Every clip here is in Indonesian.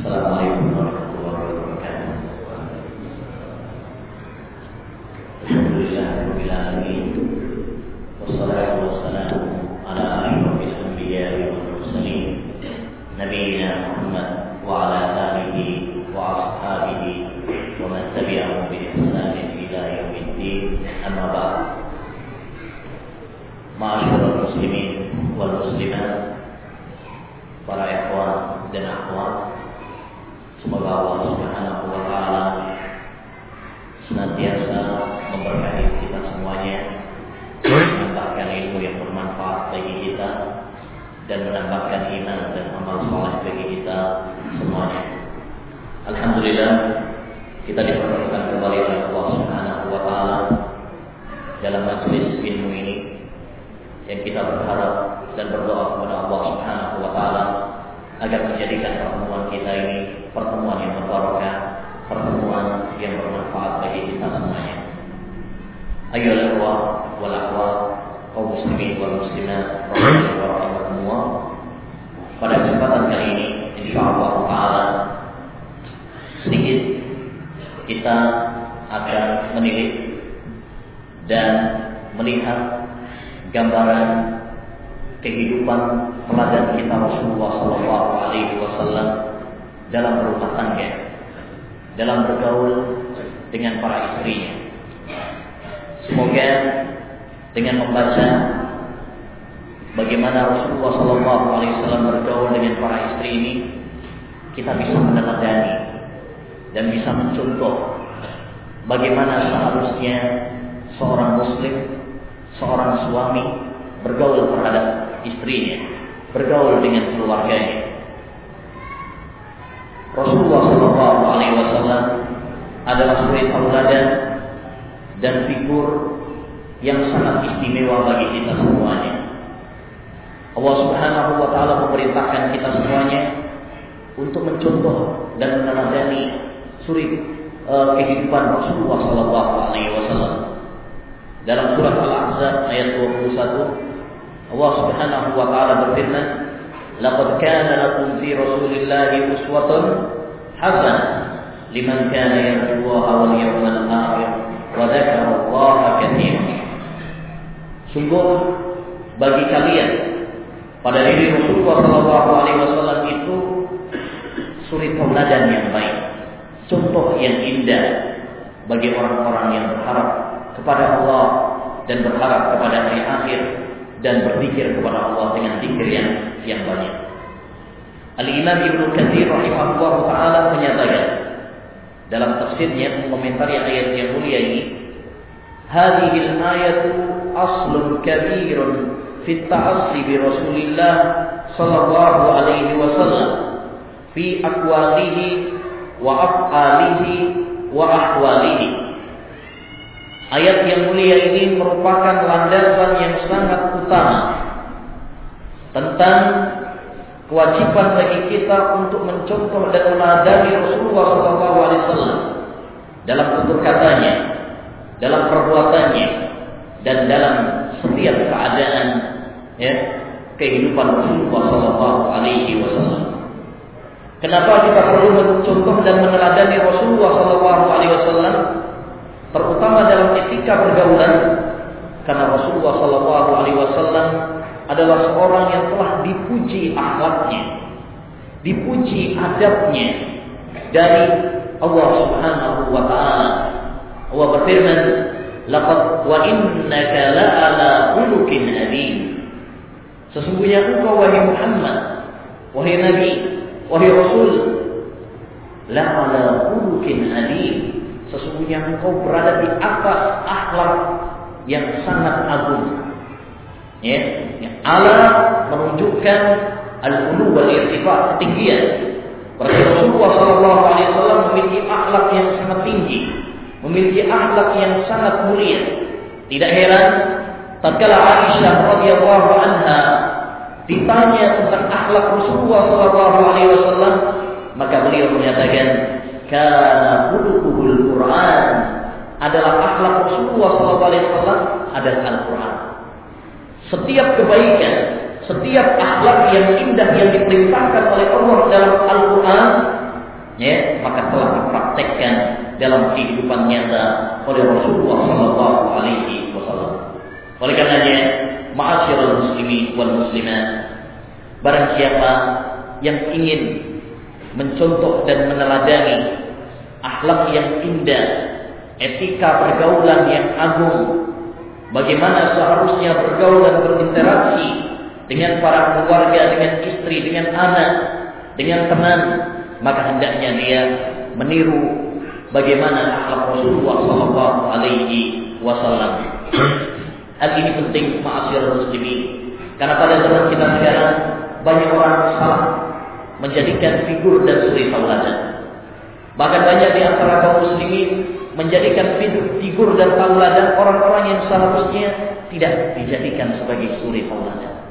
Assalamualaikum warahmatullahi wabarakatuh. Alhamdulillahirabbil alamin. Wassalatu pada diri Rasulullah sallallahu alaihi wasallam itu suri tauladan yang baik, contoh yang indah bagi orang-orang yang berharap kepada Allah dan berharap kepada hari akhir dan berzikir kepada Allah dengan zikir yang yang banyak. Al-Imam Ibnu Katsir rahimahullah taala menyatakan dalam tafsirnya mengomentari ayat yang mulia ini, "Hadhihi al-ayatu aslun kabirun at-ta'assi bi Rasulillah sallallahu alaihi wasallam fi aqwalihi wa af'alihi wa ahwalihi." Ayat yang mulia ini merupakan landasan yang sangat utama tentang kewajiban bagi kita untuk mencontoh dan meladani Rasulullah SAW dalam tutur katanya, dalam perbuatannya, dan dalam setiap keadaan ya, kehidupan Rasulullah SAW. Kenapa kita perlu mencontoh dan meneladani Rasulullah SAW? terutama dalam etika pergaulan karena Rasulullah Shallallahu Alaihi Wasallam adalah seorang yang telah dipuji akhlaknya, dipuji adabnya dari Allah Subhanahu Wa Taala. Allah berfirman, "Laqad wa innaka la'ala khuluqin adzim." Sesungguhnya engkau wahai Muhammad, wahai Nabi, wahai Rasul, la'ala khuluqin adzim sesungguhnya engkau berada di atas akhlak yang sangat agung. Ya, ya. ala menunjukkan al-ulu wal irtifaq ketinggian. Berarti Rasulullah sallallahu alaihi wasallam memiliki akhlak yang sangat tinggi, memiliki akhlak yang sangat mulia. Tidak heran tatkala Aisyah radhiyallahu anha ditanya tentang akhlak Rasulullah sallallahu alaihi wasallam, maka beliau menyatakan kana khuluquhul Quran adalah akhlak Rasulullah SAW adalah Al-Quran. Setiap kebaikan, setiap akhlak yang indah yang diperintahkan oleh Allah dalam Al-Quran ya maka telah dipraktekkan dalam kehidupan nyata oleh Rasulullah Shallallahu Alaihi Wasallam. Oleh karenanya, ma'asyiral muslimin wal muslimat, barang siapa yang ingin mencontoh dan meneladani akhlak yang indah, etika pergaulan yang agung, bagaimana seharusnya bergaul dan berinteraksi dengan para keluarga, dengan istri, dengan anak, dengan teman, maka hendaknya dia meniru bagaimana akhlak Rasulullah Sallallahu Alaihi Wasallam. Hal ini penting ma'asyir muslimin. Karena pada zaman kita sekarang banyak orang salah menjadikan figur dan suri tauladan. Bahkan banyak di antara kaum muslimin menjadikan figur dan tauladan orang-orang yang seharusnya tidak dijadikan sebagai suri tauladan.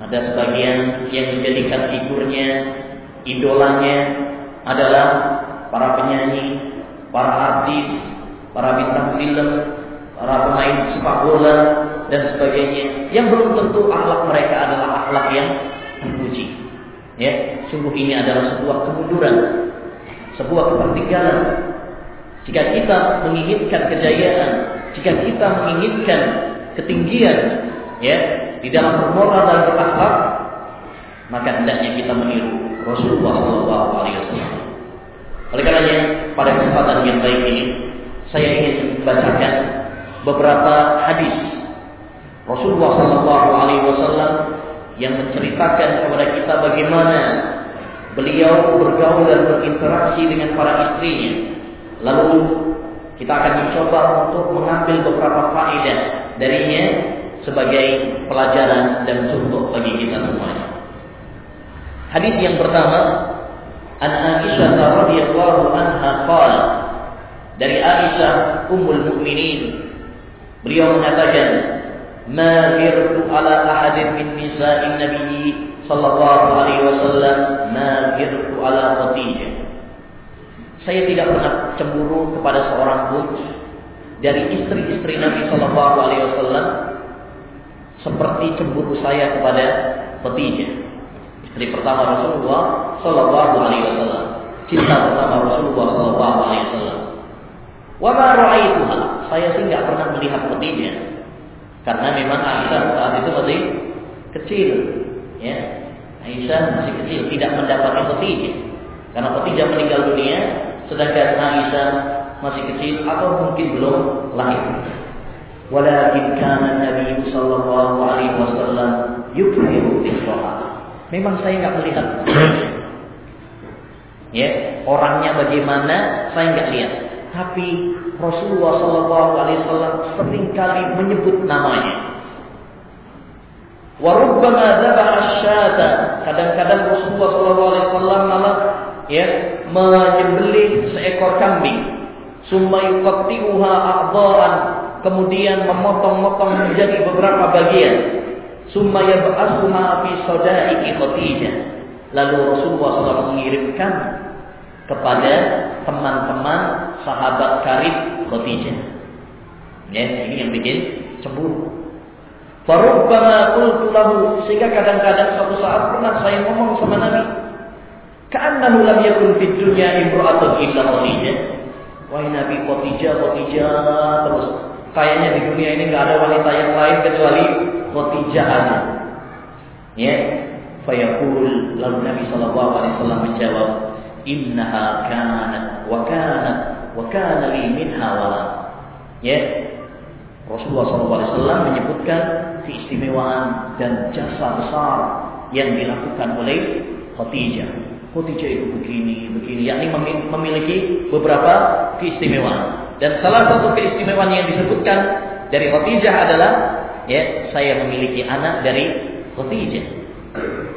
Ada sebagian yang menjadikan figurnya idolanya adalah para penyanyi, para artis, para bintang film, para pemain sepak bola dan sebagainya yang belum tentu akhlak mereka adalah akhlak yang terpuji. Ya, sungguh ini adalah sebuah kemunduran, sebuah ketertinggalan. Jika kita menginginkan kejayaan, jika kita menginginkan ketinggian, ya, di dalam bermoral dan berakhlak, maka hendaknya kita meniru Rasulullah Wasallam. Oleh karenanya pada kesempatan yang baik ini saya ingin membacakan beberapa hadis Rasulullah Shallallahu Alaihi Wasallam yang menceritakan kepada kita bagaimana beliau bergaul dan berinteraksi dengan para istrinya. Lalu kita akan mencoba untuk mengambil beberapa faedah darinya sebagai pelajaran dan contoh bagi kita semuanya. Hadis yang pertama An Aisyah radhiyallahu anha qala dari Aisyah ummul mukminin beliau mengatakan ma girtu ala ahadin min nisa'in nabi sallallahu alaihi wasallam ma ala saya tidak pernah cemburu kepada seorang pun dari istri-istri Nabi sallallahu alaihi wasallam seperti cemburu saya kepada Khadijah Istri pertama Rasulullah Sallallahu Alaihi Wasallam. Cinta pertama Rasulullah Sallallahu Alaihi Wasallam. Wa ma ra'aituha. Saya sih nggak pernah melihat Khadijah. Karena memang Aisyah saat itu masih kecil, ya. Aisyah masih kecil, tidak mendapatkan Khadijah. Karena Khadijah meninggal dunia, sedangkan Aisyah masih kecil atau mungkin belum lahir. Walakin kana Nabi sallallahu alaihi wasallam yukhiru dhikraha. Memang saya nggak melihat. ya, orangnya bagaimana saya nggak lihat. Tapi Rasulullah Shallallahu Alaihi Wasallam sering kali menyebut namanya. Warubbama asyada. Kadang-kadang Rasulullah Shallallahu Alaihi Wasallam malah ya menyembelih seekor kambing. Summa yuqatti'uha a'dha'an. Kemudian memotong-motong menjadi beberapa bagian. Summa yab'athuha fi sadaiki Khadijah. Lalu Rasulullah SAW mengirimkan kepada teman-teman sahabat karib Khadijah. Ya, ini yang bikin cemburu. Farubbama qultu lahu sehingga kadang-kadang suatu saat pernah saya ngomong sama Nabi. Ka'annahu lam yakun fid dunya imra'atun illa Khadijah. Wahai Nabi Khadijah, Khadijah terus. Kayaknya di dunia ini nggak ada wanita yang lain kecuali Khadijah aja. Ya. Fayaqul lalu Nabi sallallahu alaihi wasallam menjawab, "Innaha kanat wa kanat wa kana li minha wala." Ya. Rasulullah sallallahu alaihi wasallam menyebutkan keistimewaan dan jasa besar yang dilakukan oleh Khadijah. Khadijah itu begini, begini, yakni memiliki beberapa keistimewaan. Dan salah satu keistimewaan yang disebutkan dari Khadijah adalah ya saya memiliki anak dari Khadijah.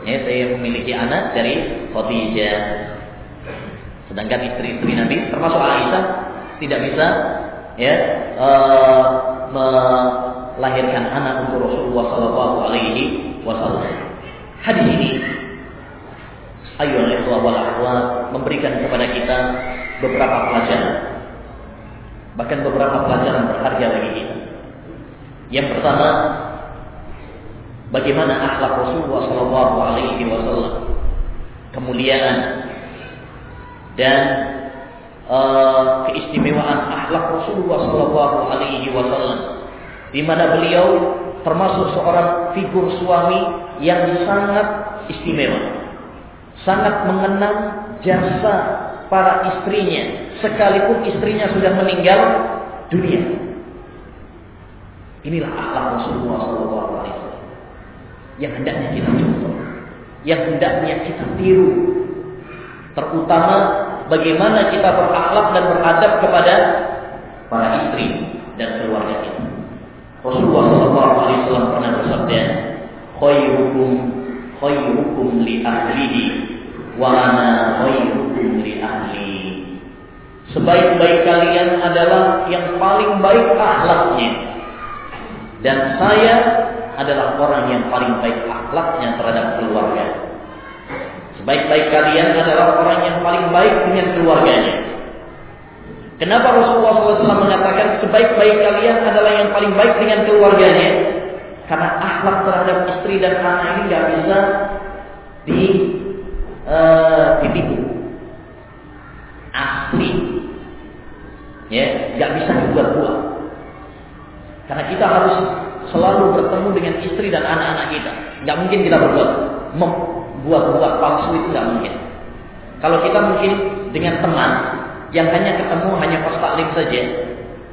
Ya, saya memiliki anak dari Khadijah. Sedangkan istri-istri Nabi termasuk Aisyah tidak bisa ya uh, melahirkan anak untuk Rasulullah Shallallahu Alaihi Wasallam. Hadis ini ayo ikhwah wal memberikan kepada kita beberapa pelajaran. Bahkan beberapa pelajaran berharga bagi kita. Yang pertama, bagaimana akhlak Rasulullah Shallallahu Alaihi Wasallam, kemuliaan dan uh, keistimewaan akhlak Rasulullah Shallallahu Alaihi Wasallam, di mana beliau termasuk seorang figur suami yang sangat istimewa, sangat mengenang jasa para istrinya, sekalipun istrinya sudah meninggal dunia. Inilah akhlak Rasulullah Wasallam yang hendaknya kita contoh, yang hendaknya kita tiru, terutama bagaimana kita berakhlak dan beradab kepada para istri dan keluarga kita. Rasulullah SAW pernah bersabda, "Khairukum khairukum li ahlihi wa ana khairukum li ahli." Sebaik-baik kalian adalah yang paling baik akhlaknya. Dan saya adalah orang yang paling baik akhlaknya terhadap keluarga. Sebaik-baik kalian adalah orang yang paling baik dengan keluarganya. Kenapa Rasulullah SAW mengatakan sebaik-baik kalian adalah yang paling baik dengan keluarganya? Karena akhlak terhadap istri dan anak ini nggak bisa di uh, ditipu. Asli, ya, nggak bisa dibuat-buat. Karena kita harus selalu bertemu dengan istri dan anak-anak kita. Nggak mungkin kita berbuat membuat-buat palsu itu nggak mungkin. Kalau kita mungkin dengan teman yang hanya ketemu hanya pas taklim saja,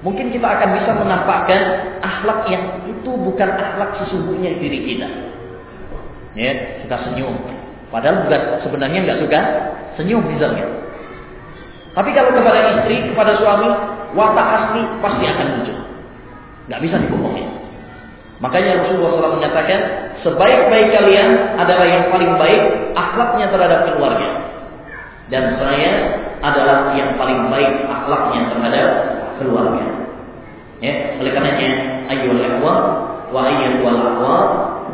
mungkin kita akan bisa menampakkan akhlak yang itu bukan akhlak sesungguhnya diri kita. Ya, kita senyum. Padahal bukan sebenarnya nggak suka senyum misalnya. Tapi kalau kepada istri, kepada suami, watak asli pasti akan muncul. Nggak bisa dibohongi. Makanya Rasulullah SAW menyatakan, sebaik-baik kalian adalah yang paling baik akhlaknya terhadap keluarga. Dan saya adalah yang paling baik akhlaknya terhadap keluarga. Ya, oleh karenanya ayyul ikhwah wa ayyul aqwa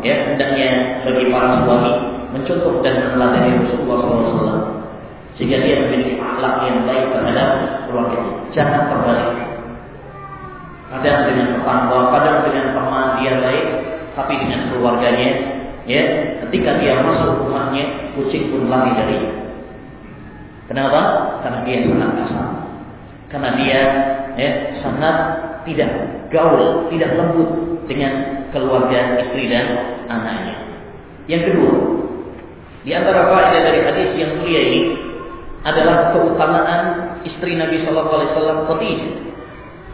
ya hendaknya bagi para suami mencontoh dan meneladani Rasulullah SAW sehingga dia memiliki akhlak yang baik terhadap keluarga. Jangan terbalik. Kadang dengan tetangga, kadang dengan teman dia baik, tapi dengan keluarganya, ya, ketika dia masuk rumahnya, kucing pun lari darinya. Kenapa? Karena dia sangat kasar. Karena dia ya, sangat tidak gaul, tidak lembut dengan keluarga istri dan anaknya. Yang kedua, di antara faedah dari hadis yang mulia ini adalah keutamaan istri Nabi Shallallahu Alaihi Wasallam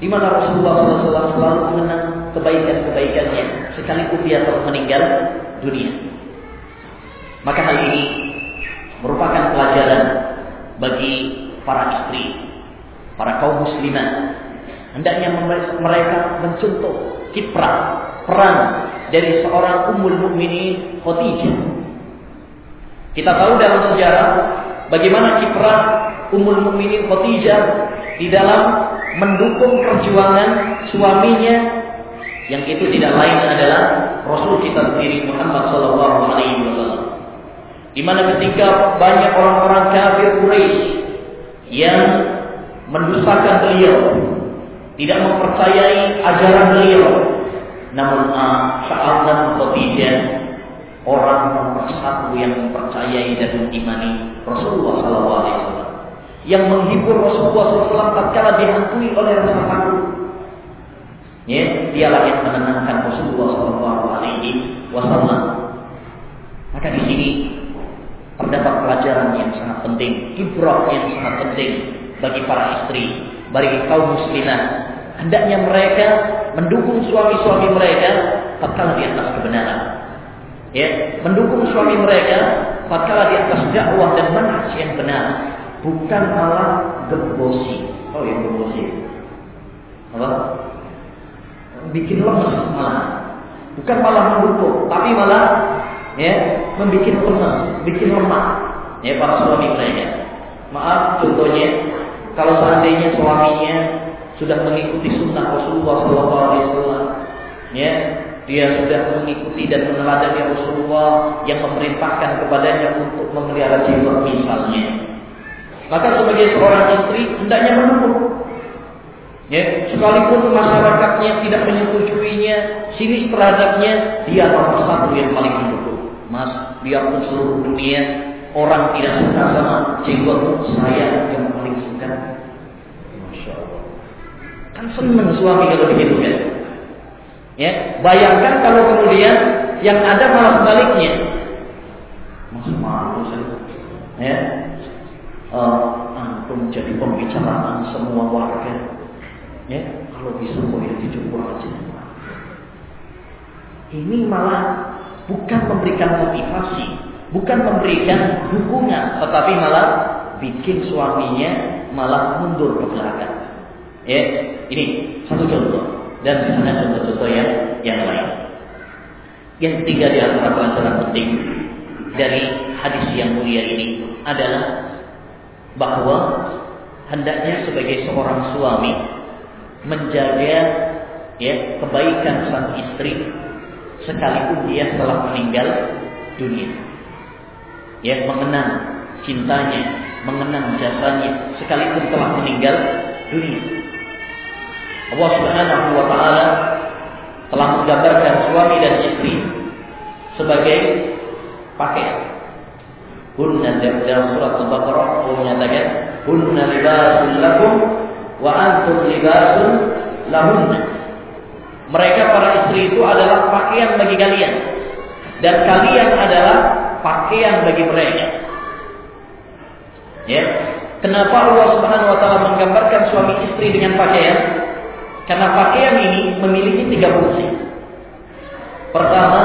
di mana Rasulullah SAW selalu mengenang kebaikan-kebaikannya sekalipun dia telah meninggal dunia. Maka hal ini merupakan pelajaran bagi para istri, para kaum muslimat. Hendaknya mereka mencontoh kiprah peran dari seorang ummul mukminin Khadijah. Kita tahu dalam sejarah bagaimana kiprah ummul mukminin Khadijah di dalam mendukung perjuangan suaminya yang itu tidak lain adalah Rasul kita sendiri Muhammad Sallallahu Alaihi Wasallam. Di mana ketika banyak orang-orang kafir Quraisy yang mendustakan beliau, tidak mempercayai ajaran beliau, namun saat dan Khadijah orang nomor satu yang mempercayai dan mengimani Rasulullah SAW yang menghibur Rasulullah SAW tatkala dihantui oleh rasa takut. Ya, dialah yang menenangkan Rasulullah SAW. Maka di sini terdapat pelajaran yang sangat penting, ibrah yang sangat penting bagi para istri, bagi kaum muslimah. Hendaknya mereka mendukung suami-suami mereka tatkala di atas kebenaran. Ya, mendukung suami mereka tatkala di atas dakwah dan manhaj yang benar, bukan malah gembosi. Oh ya gembosi. Apa? Bikin lemes malah. Bukan malah mendukung, tapi malah ya membuat lemas, bikin lemah ya para suami mereka. Maaf contohnya kalau seandainya suaminya sudah mengikuti sunnah Rasulullah SAW, ya dia sudah mengikuti dan meneladani Rasulullah yang memerintahkan kepadanya untuk memelihara jiwa misalnya. Maka sebagai seorang istri hendaknya mendukung. Ya, sekalipun masyarakatnya tidak menyetujuinya, sinis terhadapnya, dia nomor satu yang paling mendukung. Mas, biarpun seluruh dunia orang tidak suka sama jenggotmu, saya yang paling suka. Masya Allah. Kan senang suami kalau begitu kan? Ya, bayangkan kalau kemudian yang ada malah sebaliknya. Mas malu saya. Ya, uh, antum jadi pembicaraan semua warga. Ya, kalau bisa kok ya dijemput aja. Ini malah bukan memberikan motivasi, bukan memberikan dukungan, tetapi malah bikin suaminya malah mundur ke belakang. Ya, ini satu contoh dan sana contoh-contoh yang yang lain. Yang ketiga di antara pelajaran penting dari hadis yang mulia ini adalah bahwa hendaknya sebagai seorang suami menjaga ya kebaikan sang istri sekalipun dia telah meninggal dunia. Ya, mengenang cintanya, mengenang jasanya sekalipun telah meninggal dunia. Allah Subhanahu wa taala telah menggambarkan suami dan istri sebagai pakaian. Hunna dalam surat Al-Baqarah Allah menyatakan Hunna libasun lakum wa antum libasun lahunna. Mereka para istri itu adalah pakaian bagi kalian dan kalian adalah pakaian bagi mereka. Ya. Kenapa Allah Subhanahu wa taala menggambarkan suami istri dengan pakaian? Karena pakaian ini memiliki tiga fungsi. Pertama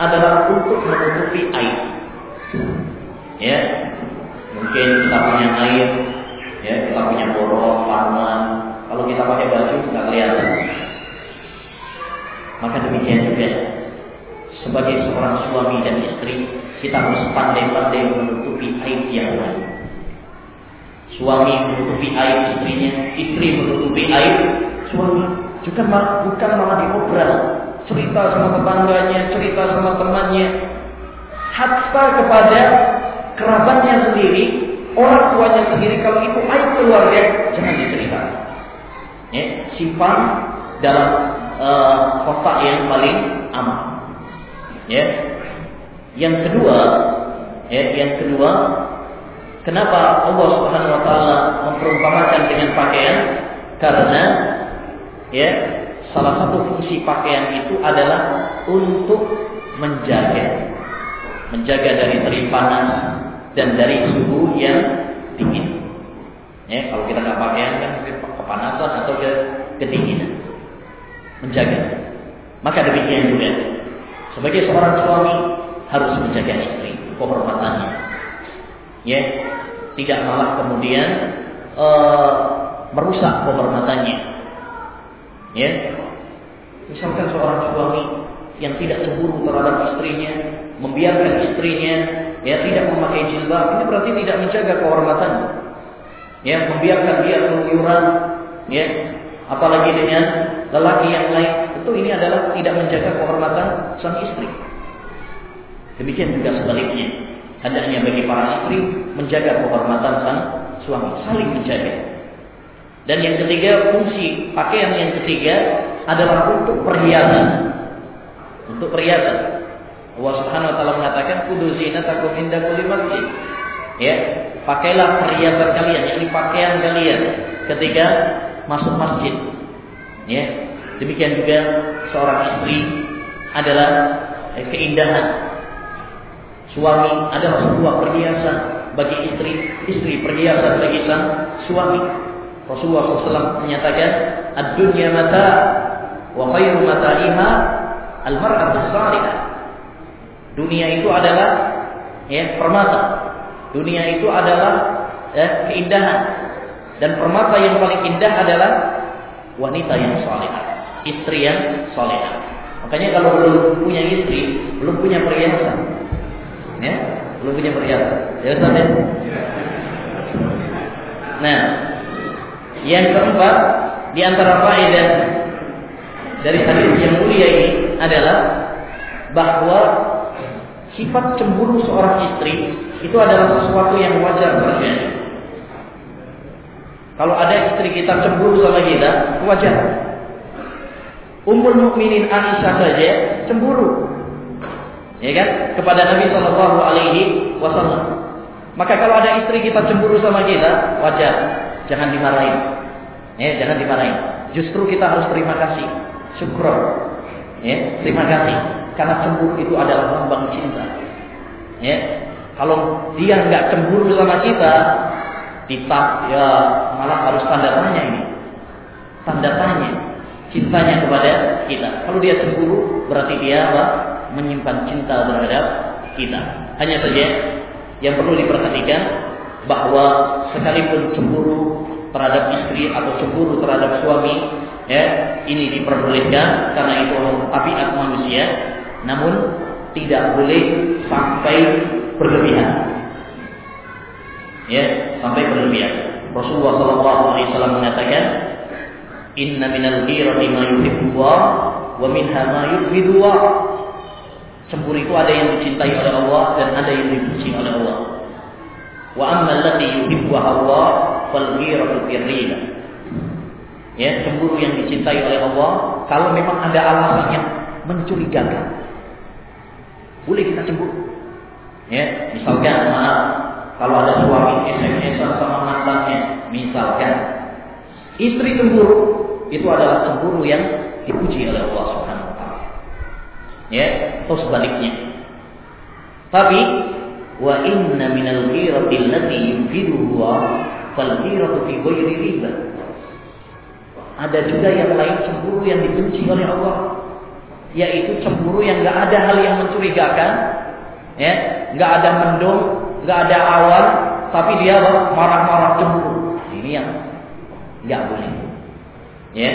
adalah untuk menutupi air. Ya, mungkin kita punya air, ya kita punya borok, parman. Kalau kita pakai baju nggak kelihatan. Maka demikian juga sebagai seorang suami dan istri kita harus pandai-pandai menutupi aib yang lain. Suami menutupi aib istrinya, istri menutupi aib suami juga bukan malah diobral cerita sama tetangganya cerita sama temannya hatta kepada kerabatnya sendiri orang tuanya sendiri kalau itu aib keluarga jangan dicerita. Ya, simpan dalam uh, kotak yang paling aman. Ya. Yang kedua ya yang kedua kenapa Allah Subhanahu wa taala memperumpamakan dengan pakaian? Karena ya salah satu fungsi pakaian itu adalah untuk menjaga. Menjaga dari terik panas dan dari suhu yang dingin. Ya kalau kita nggak pakaian kan kepanasan atau ke kedinginan. Menjaga. Maka demikian juga. Sebagai seorang suami harus menjaga istri kehormatannya. Ya tidak malah kemudian uh, merusak kehormatannya. Ya. Misalkan seorang suami yang tidak cemburu terhadap istrinya, membiarkan istrinya ya tidak memakai jilbab, ini berarti tidak menjaga kehormatan. Ya, membiarkan dia keluyuran, ya, apalagi dengan lelaki yang lain, itu ini adalah tidak menjaga kehormatan sang istri. Demikian juga sebaliknya. Hendaknya bagi para istri menjaga kehormatan sang suami, saling menjaga. Dan yang ketiga, fungsi pakaian yang ketiga adalah untuk perhiasan. Untuk perhiasan. Allah Subhanahu wa taala mengatakan kudu zinatakum inda kulli masjid. Ya, pakailah perhiasan kalian, yakni pakaian kalian ketika masuk masjid. Ya. Demikian juga seorang istri adalah eh, keindahan. Suami adalah sebuah perhiasan bagi istri, istri perhiasan bagi sang suami. Rasulullah SAW menyatakan ad-dunya mata wa khairu mata'iha al-mar'atu salihah. Dunia itu adalah ya permata. Dunia itu adalah ya, keindahan dan permata yang paling indah adalah wanita yang salihah, istri yang salihah. Makanya kalau belum punya istri, belum punya perhiasan. Ya, belum punya perhiasan. Ya Ustaz ya? Nah, yang keempat, di antara faedah dari hadis yang mulia ini adalah bahwa sifat cemburu seorang istri itu adalah sesuatu yang wajar terjadi. Kalau ada istri kita cemburu sama kita, wajar. Ummul Mukminin Aisyah saja cemburu, ya kan, kepada Nabi Shallallahu Alaihi Wasallam. Maka kalau ada istri kita cemburu sama kita, wajar. Jangan dimarahin. Ya, jangan dimarahin. Justru kita harus terima kasih. Syukur. Ya, terima kasih. Karena cemburu itu adalah lambang cinta. Ya, kalau dia nggak cemburu sama kita, kita ya malah harus tanda tanya ini. Tanda tanya cintanya kepada kita. Kalau dia cemburu, berarti dia apa? menyimpan cinta terhadap kita. Hanya saja yang perlu diperhatikan bahwa sekalipun cemburu terhadap istri atau cemburu terhadap suami, ya ini diperbolehkan karena itu tabiat manusia. Namun tidak boleh sampai berlebihan. Ya, sampai berlebihan. Rasulullah SAW mengatakan, Inna minal ghirati ma yuhibbu wa minha ma yubghidu Cemburu itu ada yang dicintai oleh Allah dan ada yang dibenci oleh Allah. Wa amma allati yuhibbu Allah fal ghiratu firrida. Ya, cemburu yang dicintai oleh Allah kalau memang ada alasan yang mencurigakan. Boleh kita cemburu. Ya, misalkan maaf kalau ada suami SMS sama mantannya, misalkan istri cemburu, itu adalah cemburu yang dipuji oleh Allah Subhanahu wa taala. Ya, atau sebaliknya. Tapi wa inna minal ghirati allati yufiduhu fal ghiratu fi ghairi riba. Ada juga yang lain cemburu yang dibenci oleh Allah, yaitu cemburu yang nggak ada hal yang mencurigakan, ya, nggak ada mendung, nggak ada awan, tapi dia marah-marah cemburu. Ini yang nggak boleh, ya,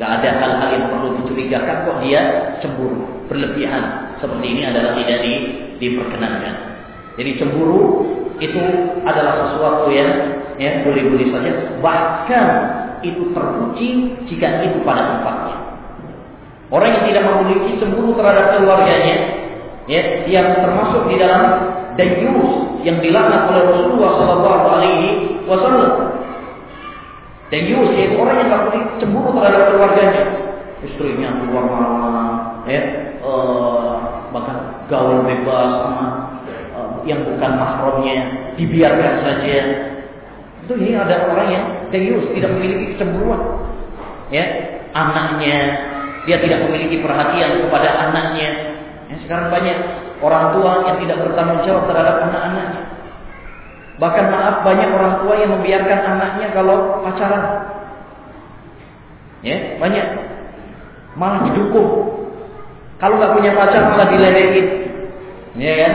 nggak ada hal-hal yang perlu dicurigakan kok dia cemburu berlebihan seperti ini adalah tidak di, diperkenankan. Jadi cemburu itu adalah sesuatu yang ya boleh-boleh saja, bahkan itu terpuji jika itu pada tempatnya. Orang yang tidak memiliki cemburu terhadap keluarganya, ya, yang termasuk di dalam dayus yang dilaknat oleh Rasulullah Shallallahu Alaihi Wasallam. Dayus yaitu orang yang tidak memiliki cemburu terhadap keluarganya, istrinya keluar malam, ya, uh, bahkan gaul bebas sama uh, yang bukan mahramnya dibiarkan saja. Itu ini ada orang yang dayus tidak memiliki kecemburuan, ya, anaknya dia tidak memiliki perhatian kepada anaknya. Ya, sekarang banyak orang tua yang tidak bertanggung jawab terhadap anak-anaknya. Bahkan maaf banyak orang tua yang membiarkan anaknya kalau pacaran. Ya, banyak malah didukung kalau nggak punya pacar malah diledekin. Ya kan?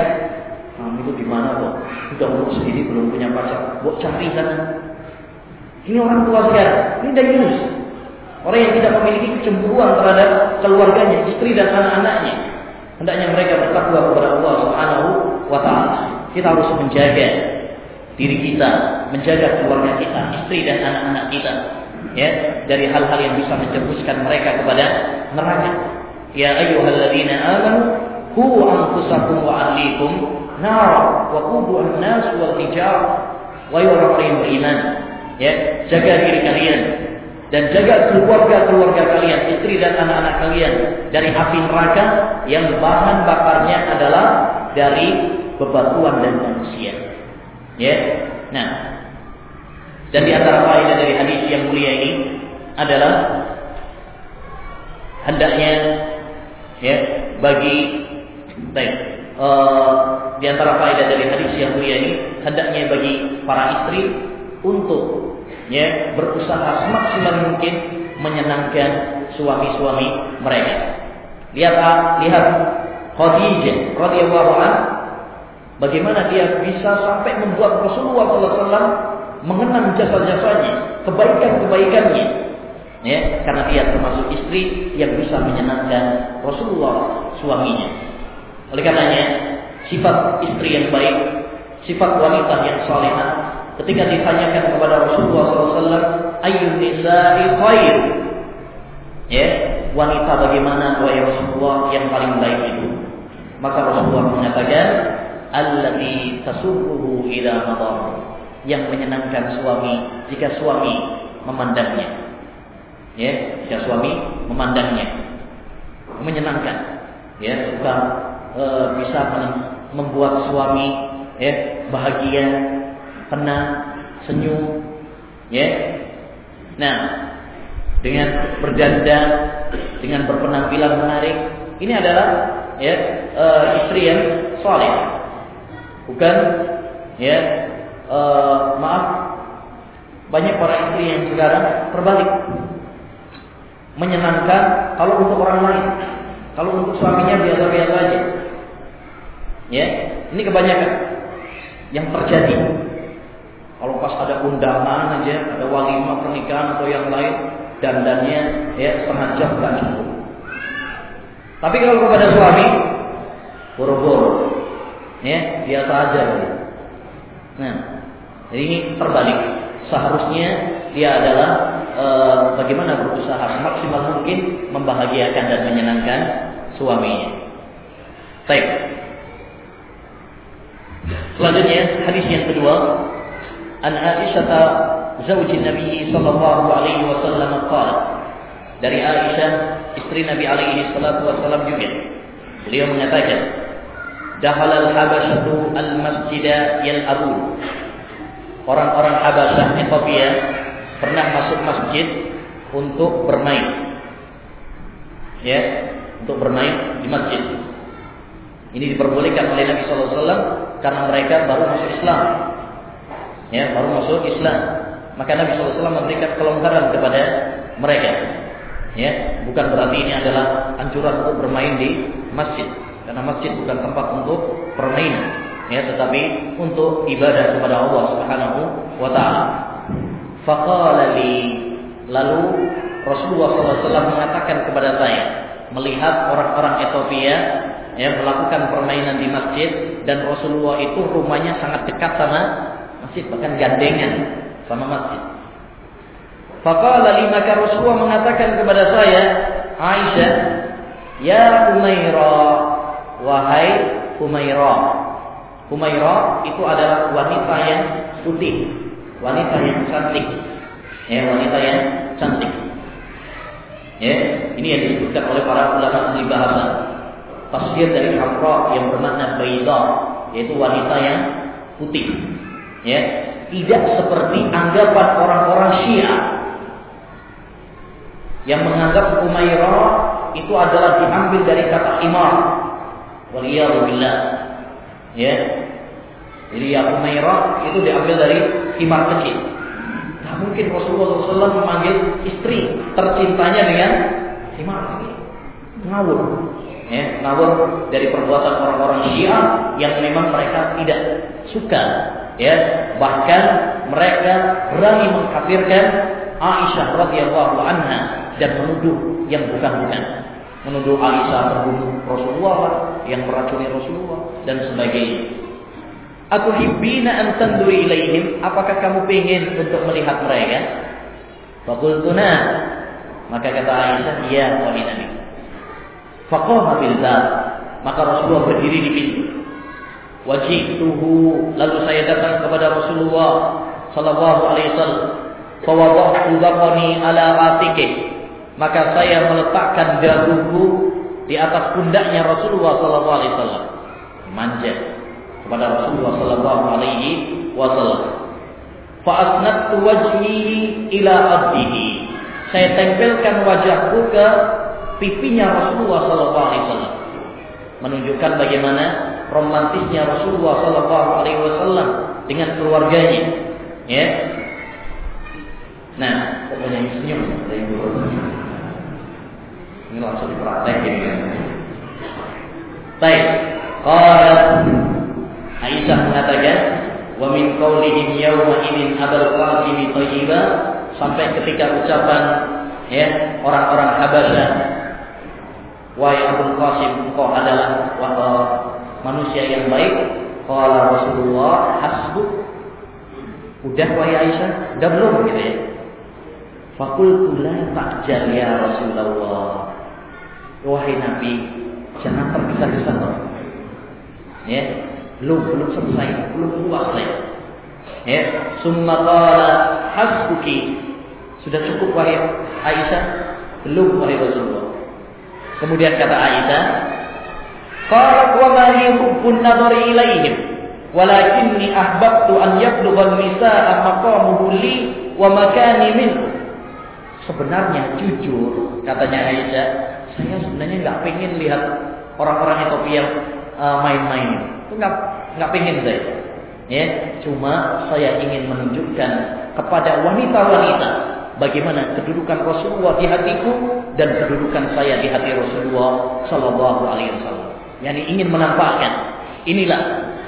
Nah, itu di mana kok? Sudah umur segini belum punya pacar. Buat cari sana. Ini orang tua sekarang. Ini dayus. Orang yang tidak memiliki kecemburuan terhadap keluarganya, istri dan anak-anaknya. Hendaknya mereka bertakwa kepada Allah Subhanahu wa taala. Kita harus menjaga diri kita, menjaga keluarga kita, istri dan anak-anak kita ya dari hal-hal yang bisa menjerumuskan mereka kepada neraka. Ya ayyuhalladzina amanu qu anfusakum wa ahlikum nar wa quduha an-nas wal hijar wa orang beriman. Ya, jaga diri kalian dan jaga keluarga-keluarga kalian, istri dan anak-anak kalian dari api neraka yang bahan bakarnya adalah dari bebatuan dan manusia. Ya. Nah, dan di antara faedah dari hadis yang mulia ini adalah hendaknya ya bagi baik uh, di antara faedah dari hadis yang mulia ini hendaknya bagi para istri untuk ya berusaha semaksimal mungkin menyenangkan suami-suami mereka. Lihat lihat Khadijah radhiyallahu an bagaimana dia bisa sampai membuat Rasulullah SAW mengenang jasa-jasanya, kebaikan-kebaikannya ya karena dia termasuk istri yang bisa menyenangkan Rasulullah suaminya oleh karenanya sifat istri yang baik sifat wanita yang salehah ketika ditanyakan kepada Rasulullah SAW ayun nisa'i khair? Ya wanita bagaimana wahai Rasulullah yang paling baik itu? Maka Rasulullah mengatakan allati tasubbuhu ila nadar. Yang menyenangkan suami jika suami memandangnya. Ya jika suami memandangnya. Menyenangkan. Ya suka e, bisa membuat suami ya bahagia, tenang, senyum, ya. Nah, dengan berjanda, dengan berpenampilan menarik, ini adalah ya uh, istri yang soleh. Bukan ya uh, maaf banyak para istri yang sekarang terbalik menyenangkan kalau untuk orang lain kalau untuk suaminya biasa-biasa aja ya ini kebanyakan yang terjadi kalau pas ada undangan aja ada walimah pernikahan atau yang lain dandannya ya setengah jam nggak cukup tapi kalau kepada suami boro-boro ya biasa aja nah jadi ini terbalik seharusnya dia adalah e, bagaimana berusaha maksimal mungkin membahagiakan dan menyenangkan suaminya. Baik. Selanjutnya hadis yang kedua An Aisyah zawji Nabi sallallahu alaihi wasallam qala dari Aisyah istri Nabi alaihi salatu wasallam juga beliau mengatakan Dakhala al-Habasyatu al-masjida yal'abun orang-orang Habasyah Ethiopia pernah masuk masjid untuk bermain. Ya, untuk bermain di masjid. Ini diperbolehkan oleh Nabi SAW karena mereka baru masuk Islam. Ya, baru masuk Islam. Maka Nabi SAW memberikan kelonggaran kepada mereka. Ya, bukan berarti ini adalah anjuran untuk bermain di masjid. Karena masjid bukan tempat untuk permainan ya tetapi untuk ibadah kepada Allah Subhanahu wa taala. Faqala li lalu Rasulullah SAW mengatakan kepada saya melihat orang-orang Ethiopia ya melakukan permainan di masjid dan Rasulullah itu rumahnya sangat dekat sama masjid bahkan gandengan sama masjid. Faqala li maka Rasulullah mengatakan kepada saya Aisyah ya Umairah wahai Umairah Humaira itu adalah wanita yang putih, wanita yang cantik. Ya, wanita yang cantik. Ya, ini yang disebutkan oleh para ulama ahli bahasa. Tafsir dari Hamra yang bermakna bayda, yaitu wanita yang putih. Ya, tidak seperti anggapan orang-orang Syiah yang menganggap Humaira itu adalah diambil dari kata imam. Waliyahulillah Ya. Jadi ya Umairah itu diambil dari himar kecil. Nah, mungkin Rasulullah SAW memanggil istri tercintanya dengan himar kecil. Ngawur. Ya, ngawur dari perbuatan orang-orang Syiah yang memang mereka tidak suka. Ya, bahkan mereka berani mengkafirkan Aisyah radhiyallahu anha dan menuduh yang bukan-bukan menuduh Aisyah terbunuh Rasulullah yang meracuni Rasulullah dan sebagainya. Aku hibbina an ilaihim, apakah kamu ingin untuk melihat mereka? Fakultuna, maka kata Aisyah, iya wahai Nabi. Faqama bil maka Rasulullah berdiri di pintu. Wajituhu, lalu saya datang kepada Rasulullah sallallahu alaihi wasallam. Fawadahtu dhaqani ala atiqih maka saya meletakkan daguku di atas pundaknya Rasulullah sallallahu alaihi wasallam. Manja kepada Rasulullah sallallahu alaihi wasallam. Fa asnadtu wajhi ila abdihi. Saya tempelkan wajahku ke pipinya Rasulullah sallallahu alaihi wasallam. Menunjukkan bagaimana romantisnya Rasulullah sallallahu alaihi wasallam dengan keluarganya. Ya. Nah, pokoknya senyum dari ini langsung dipraktekin kan. Baik. Qala Aisyah mengatakan wa min qaulihim yawma idin abal qasim thayyiba sampai ketika ucapan ya orang-orang Habasyah wahai Abul Qasim engkau adalah manusia yang baik qala Rasulullah hasbuk udah wahai Aisyah udah belum gitu ya Fakultu la ta'jal ya Rasulullah wahai Nabi, jangan tergesa-gesa. Ya, belum belum selesai, belum saya. Ya, summa qala hasbuki. Sudah cukup wahai Aisyah? Belum wahai Rasulullah. Kemudian kata Aisyah, qalat wa ma yuhibbun nadhari ilaihim. walakinni ahbabtu an yablugha an-nisaa maqamuhu li wa makani minhu sebenarnya jujur katanya Aisyah saya sebenarnya nggak pengen lihat orang-orang Ethiopia uh, main-main itu nggak nggak pengen saya ya cuma saya ingin menunjukkan kepada wanita-wanita bagaimana kedudukan Rasulullah di hatiku dan kedudukan saya di hati Rasulullah Shallallahu Alaihi Wasallam. Yani ingin menampakkan inilah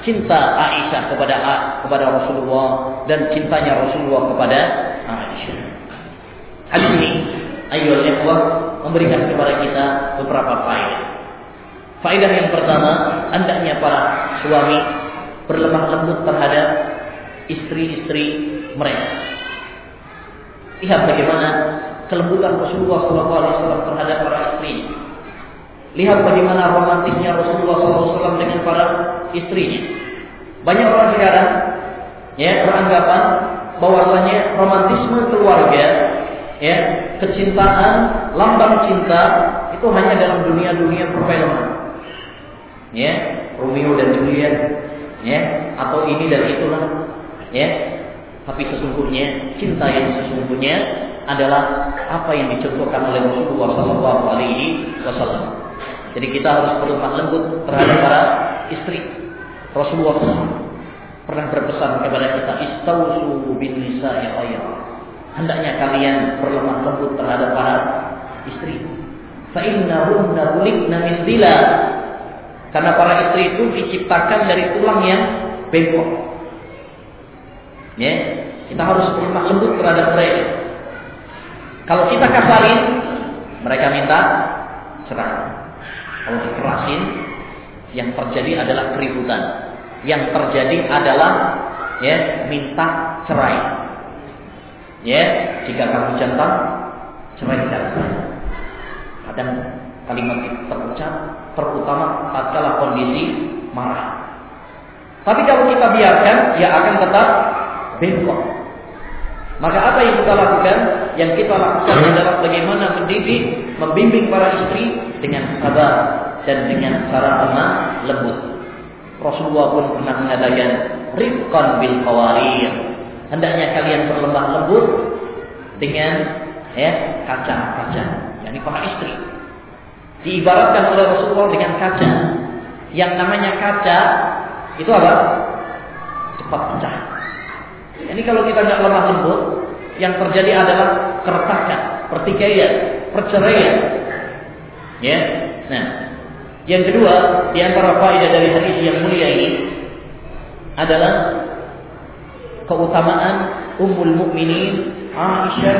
cinta Aisyah kepada kepada Rasulullah dan cintanya Rasulullah kepada Aisyah. Hadis ini ayo ikhwah memberikan kepada kita beberapa faedah. Faedah yang pertama, hendaknya para suami berlemah lembut terhadap istri-istri mereka. Lihat bagaimana kelembutan Rasulullah SAW terhadap para istri. Lihat bagaimana romantisnya Rasulullah SAW dengan para istrinya. Banyak orang sekarang ya beranggapan bahwasanya romantisme keluarga, ya kecintaan, lambang cinta itu hanya dalam dunia-dunia perfilman ya Romeo dan Juliet ya atau ini dan itulah ya tapi sesungguhnya cinta yang sesungguhnya adalah apa yang dicontohkan oleh Rasulullah Wasallam. Jadi kita harus berlemah lembut terhadap para istri. Rasulullah pernah berpesan kepada kita istausu bin nisa'i khair. Hendaknya kalian berlemah lembut terhadap para istri. Fa innahunna khuliqna min karena para istri itu diciptakan dari tulang yang bengkok. Ya, kita harus berlemah lembut terhadap mereka. Kalau kita kasarin, mereka minta cerai. Kalau dikerasin, yang terjadi adalah keributan. Yang terjadi adalah ya minta cerai. Ya, jika kamu jantan, cerai dari. Kadang kalimat itu terucap terutama tatkala kondisi marah. Tapi kalau kita biarkan, ya akan tetap bengkok. Maka apa yang kita lakukan? Yang kita lakukan adalah bagaimana mendidik, membimbing para istri dengan sabar dan dengan cara lemah lembut. Rasulullah pun pernah mengatakan, "Rifqan bil qawarir." Hendaknya kalian berlemah lembut dengan ya kaca-kaca, yakni para istri diibaratkan oleh Rasulullah dengan kaca. Yang namanya kaca itu apa? Cepat pecah. Ini kalau kita nggak lemah lembut, yang terjadi adalah keretakan, pertikaian, perceraian. Ya. Nah, yang kedua di antara faedah dari hadis yang mulia ini adalah keutamaan Ummul Mukminin Aisyah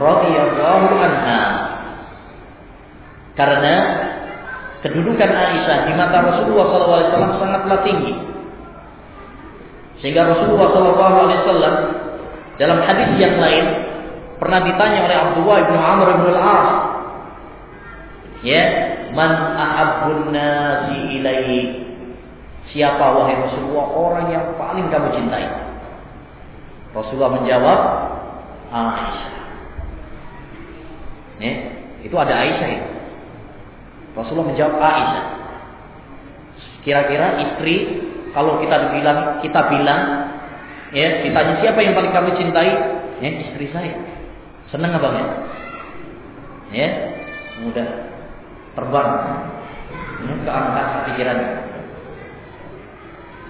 radhiyallahu anha karena kedudukan Aisyah di mata Rasulullah SAW sangatlah tinggi. Sehingga Rasulullah SAW dalam hadis yang lain pernah ditanya oleh Abdullah bin Amr bin Al-As, ya, man ahabbun nasi ilaihi? Siapa wahai Rasulullah orang yang paling kamu cintai? Rasulullah menjawab, Aisyah. Ya, itu ada Aisyah itu. Rasulullah menjawab Aisyah. Kira-kira istri kalau kita bilang kita bilang ya ditanya siapa yang paling kamu cintai? Ya istri saya. Senang abang ya? Ya, mudah terbang ya, ke angkasa pikirannya.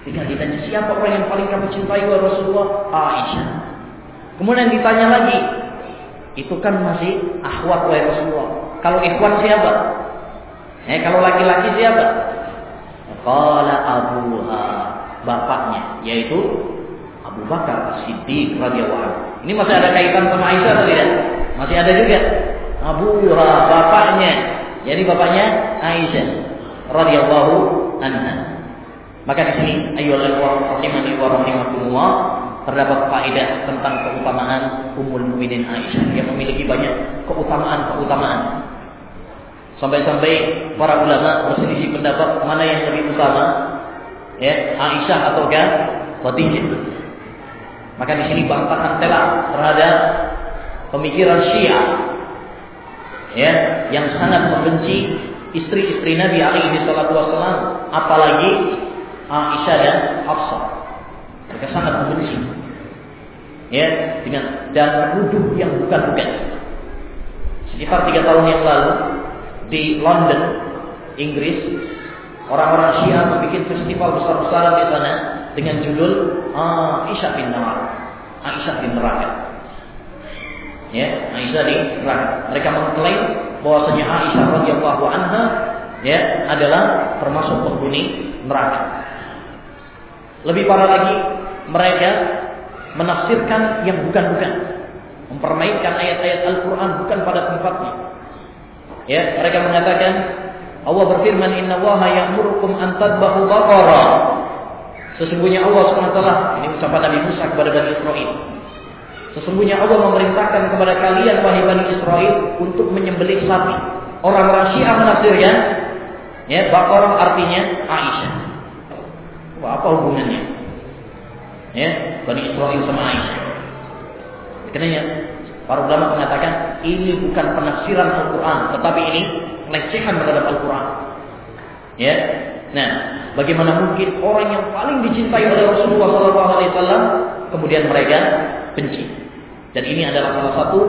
Ketika ditanya siapa orang yang paling kamu cintai wahai Rasulullah? Aisyah. Kemudian ditanya lagi, itu kan masih akhwat wahai Rasulullah. Kalau ikhwan siapa? Eh kalau laki-laki siapa? Qala abuha, bapaknya yaitu Abu Bakar As-Siddiq radhiyallahu anhu. Ini masih ada kaitan sama Aisyah atau tidak? Masih ada juga. Abuha, bapaknya. Jadi bapaknya Aisyah radhiyallahu anha. Maka di sini ayyuhal rahimani wa terdapat faedah tentang keutamaan Ummul Mukminin Aisyah yang memiliki banyak keutamaan-keutamaan Sampai-sampai para ulama berselisih pendapat mana yang lebih utama, ya Aisyah atau kan Khadijah. Maka di sini bantahan telak terhadap pemikiran Syiah, ya yang sangat membenci istri-istri Nabi alaihi salatu wasallam, apalagi Aisyah dan Hafsah. Mereka sangat membenci. Ya, dengan dan nuduh yang bukan-bukan. Sekitar tiga tahun yang lalu di London, Inggris, orang-orang Syiah membuat festival besar-besaran di sana dengan judul Aisyah bin Neraka. Aisyah bin Neraka. Ya, Aisyah di neraka. Mereka mengklaim bahwasanya Aisyah radhiyallahu anha ya adalah termasuk penghuni neraka. Lebih parah lagi, mereka menafsirkan yang bukan-bukan. Mempermainkan ayat-ayat Al-Quran bukan pada tempatnya. Ya, mereka mengatakan Allah berfirman Inna waha ya'murukum an tadbahu baqara. Sesungguhnya Allah SWT ini ucapan Nabi Musa kepada Bani Israel. Sesungguhnya Allah memerintahkan kepada kalian wahai Bani Israel untuk menyembelih sapi. Orang-orang Syiah menafsirkan ya Baqarah artinya Aisyah. Wah, apa hubungannya? Ya, Bani Israel sama Aisyah. Kenanya para ulama mengatakan ini bukan penafsiran Al-Quran, tetapi ini pelecehan terhadap Al-Quran. Ya, nah, bagaimana mungkin orang yang paling dicintai oleh Rasulullah SAW kemudian mereka benci? Dan ini adalah salah satu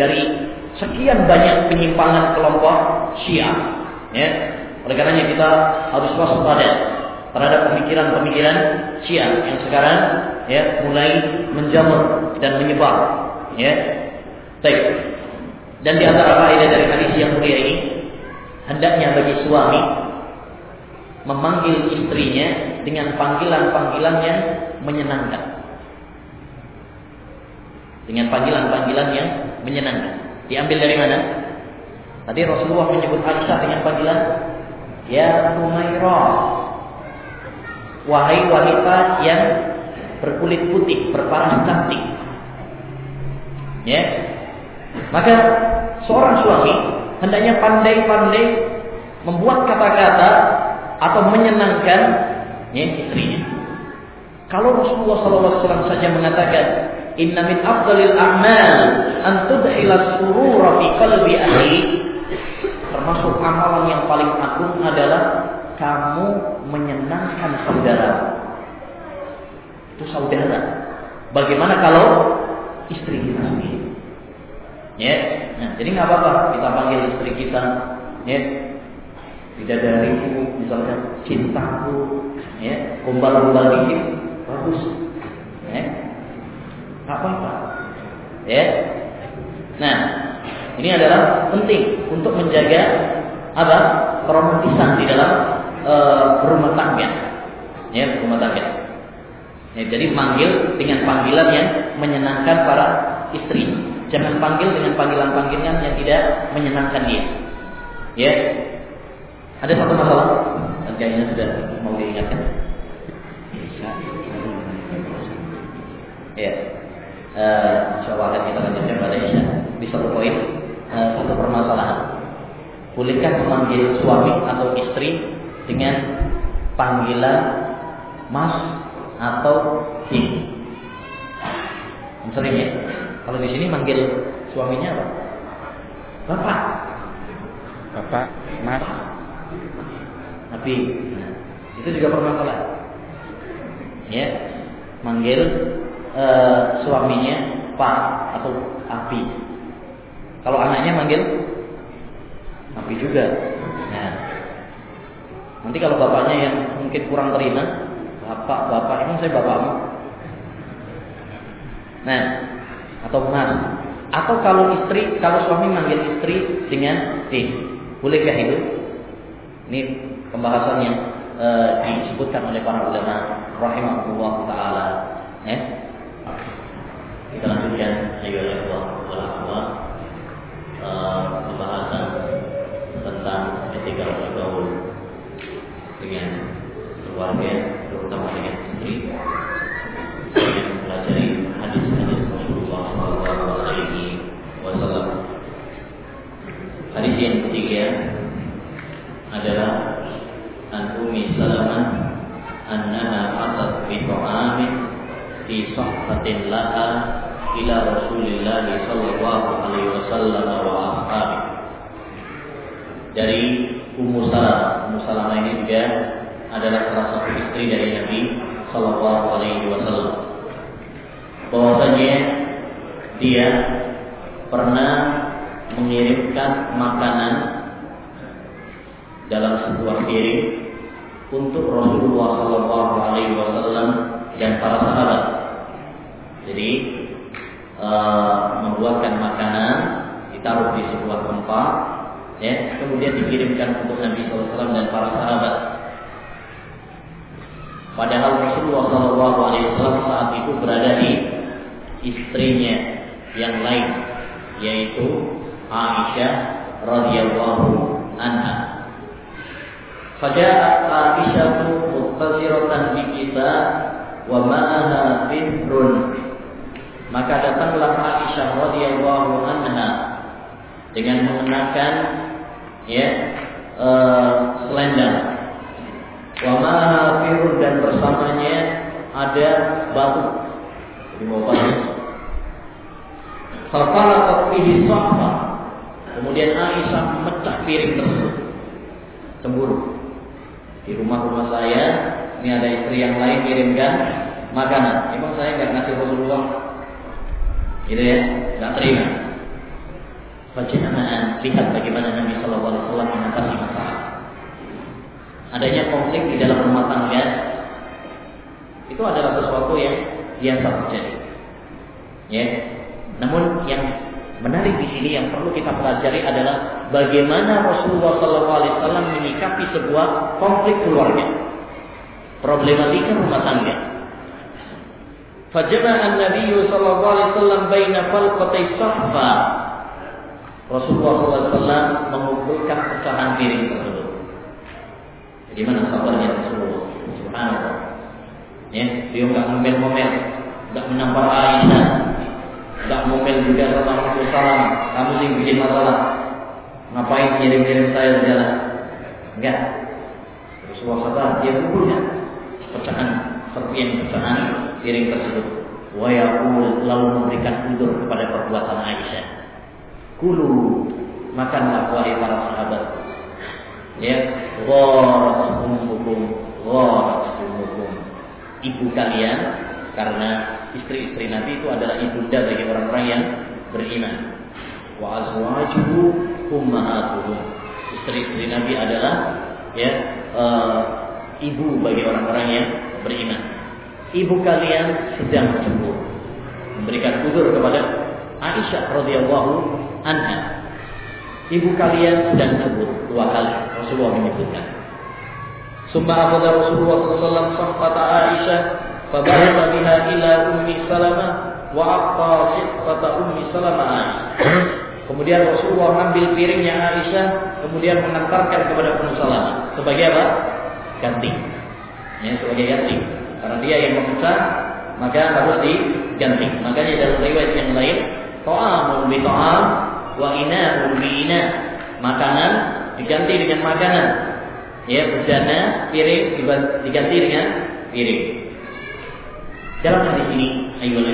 dari sekian banyak penyimpangan kelompok Syiah. Ya, oleh karenanya kita harus waspada terhadap pemikiran-pemikiran Syiah yang sekarang ya mulai menjamur dan menyebar ya baik. Dan di antara faedah dari hadis yang mulia ini hendaknya bagi suami memanggil istrinya dengan panggilan-panggilan yang menyenangkan. Dengan panggilan-panggilan yang menyenangkan. Diambil dari mana? Tadi Rasulullah menyebut Aisyah dengan panggilan ya Umairah Wahai wanita yang berkulit putih, berparas cantik. Ya. Maka seorang suami hendaknya pandai-pandai membuat kata-kata atau menyenangkan ya, istrinya. Kalau Rasulullah SAW saja mengatakan, Inna min afdalil a'mal an tudhila surura fi qalbi ahli termasuk amalan yang paling agung adalah kamu menyenangkan saudara. Itu saudara. Bagaimana kalau istri kita sendiri? Ya, nah, jadi nggak apa-apa. Kita panggil istri kita, ya, tidak dariku, misalnya cintaku, ya, gombal-gombal dikit, bagus, ya, nggak apa-apa, ya. Nah, ini adalah penting untuk menjaga apa? Keromantisan di dalam uh, rumah tangga. Ya, rumah tangga. Ya, jadi manggil dengan panggilan yang menyenangkan para istri. Jangan panggil dengan panggilan-panggilan yang tidak menyenangkan dia. Ya. Ada satu masalah dan kayaknya sudah mau diingatkan. Ya. Uh, kita lanjutkan pada Isya di satu poin uh, satu permasalahan. Bolehkah memanggil suami atau istri dengan panggilan mas atau si. Sering ya. Kalau di sini manggil suaminya apa? Bapak. Bapak, Mas. Tapi nah, itu juga permasalahan. Ya, manggil uh, suaminya Pak atau Api. Kalau anaknya manggil Api juga. Nah, Nanti kalau bapaknya yang mungkin kurang terima, bapak, bapak, emang saya bapakmu. Nah, atau mas, atau kalau istri, kalau suami manggil istri dengan eh, bolehkah itu? Ini pembahasan yang e, disebutkan oleh para ulama rahimahullah taala. Ya. Kita lanjutkan ayo ya Allah, Rasulullah sabar, dia pukulnya pecahan seperti yang pecahan piring tersebut. Wa yaqul lalu memberikan udur kepada perbuatan Aisyah. Kulu makanlah wahai para sahabat ya gharat ummukum gharat ummukum ibu kalian karena istri-istri Nabi itu adalah ibunda bagi orang-orang yang beriman wa azwajuhu ummahatuhum istri-istri Nabi adalah ya uh, ibu bagi orang-orang yang beriman ibu kalian sedang cemburu memberikan udur kepada Aisyah radhiyallahu anha ibu kalian sedang cemburu dua kali Rasulullah menyebutkan. Summa akhadha Rasulullah sallallahu sahfata Aisyah fabahatha biha ila ummi Salamah wa aqta sifata ummi Salamah. Kemudian Rasulullah mengambil piringnya Aisyah, kemudian mengantarkan kepada Ummu sebagai apa? Ganti. Ya, sebagai ganti. Karena dia yang memecah, maka harus diganti. Makanya dalam riwayat yang lain, ta'amun bi ta'am wa ina'un bi ina. Makanan diganti dengan makanan. Ya, bejana, piring diganti dengan piring. Dalam hadis ini, ayo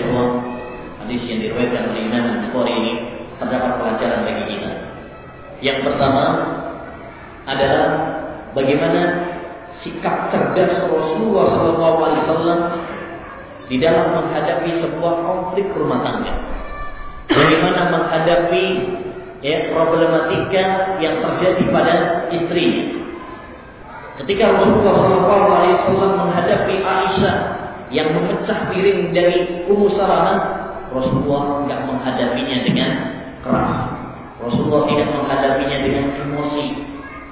hadis yang diriwayatkan oleh Imam Bukhari ini terdapat pelajaran bagi kita. Yang pertama adalah bagaimana sikap cerdas Rasulullah SAW di dalam menghadapi sebuah konflik rumah tangga. Bagaimana menghadapi ya, problematika yang terjadi pada istrinya. Ketika Rasulullah SAW menghadapi Aisyah yang memecah piring dari Ummu Salamah, Rasulullah tidak menghadapinya dengan keras. Rasulullah tidak menghadapinya dengan emosi.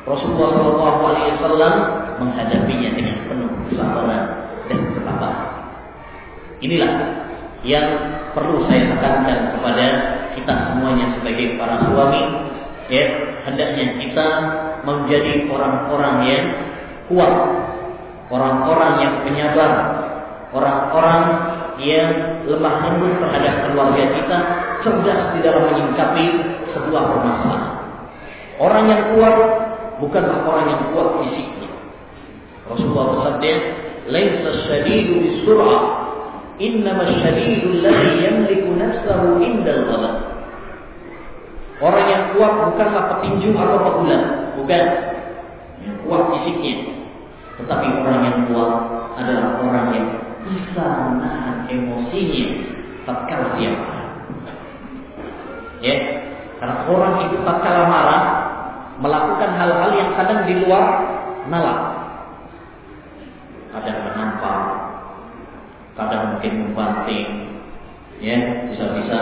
Rasulullah SAW menghadapinya dengan penuh kesabaran dan ketabahan. Inilah yang perlu saya tekankan kepada kita semuanya sebagai para suami ya hendaknya kita menjadi orang-orang yang kuat orang-orang yang penyabar orang-orang yang lemah lembut terhadap keluarga kita cerdas di dalam menyingkapi sebuah permasalahan orang yang kuat bukanlah orang yang kuat fisiknya Rasulullah bersabda laisa syadidu bisur'ah Innama syadidul ladzi yamliku nafsahu indal ghadab. Orang yang kuat bukanlah petinju atau pegulat, bukan. Yang kuat fisiknya. Tetapi orang yang kuat adalah orang yang bisa tatkala dia marah. Ya, karena orang itu tak kalah marah melakukan hal-hal yang kadang di luar nalar. Kadang menampar, kadang mungkin membanting, ya bisa-bisa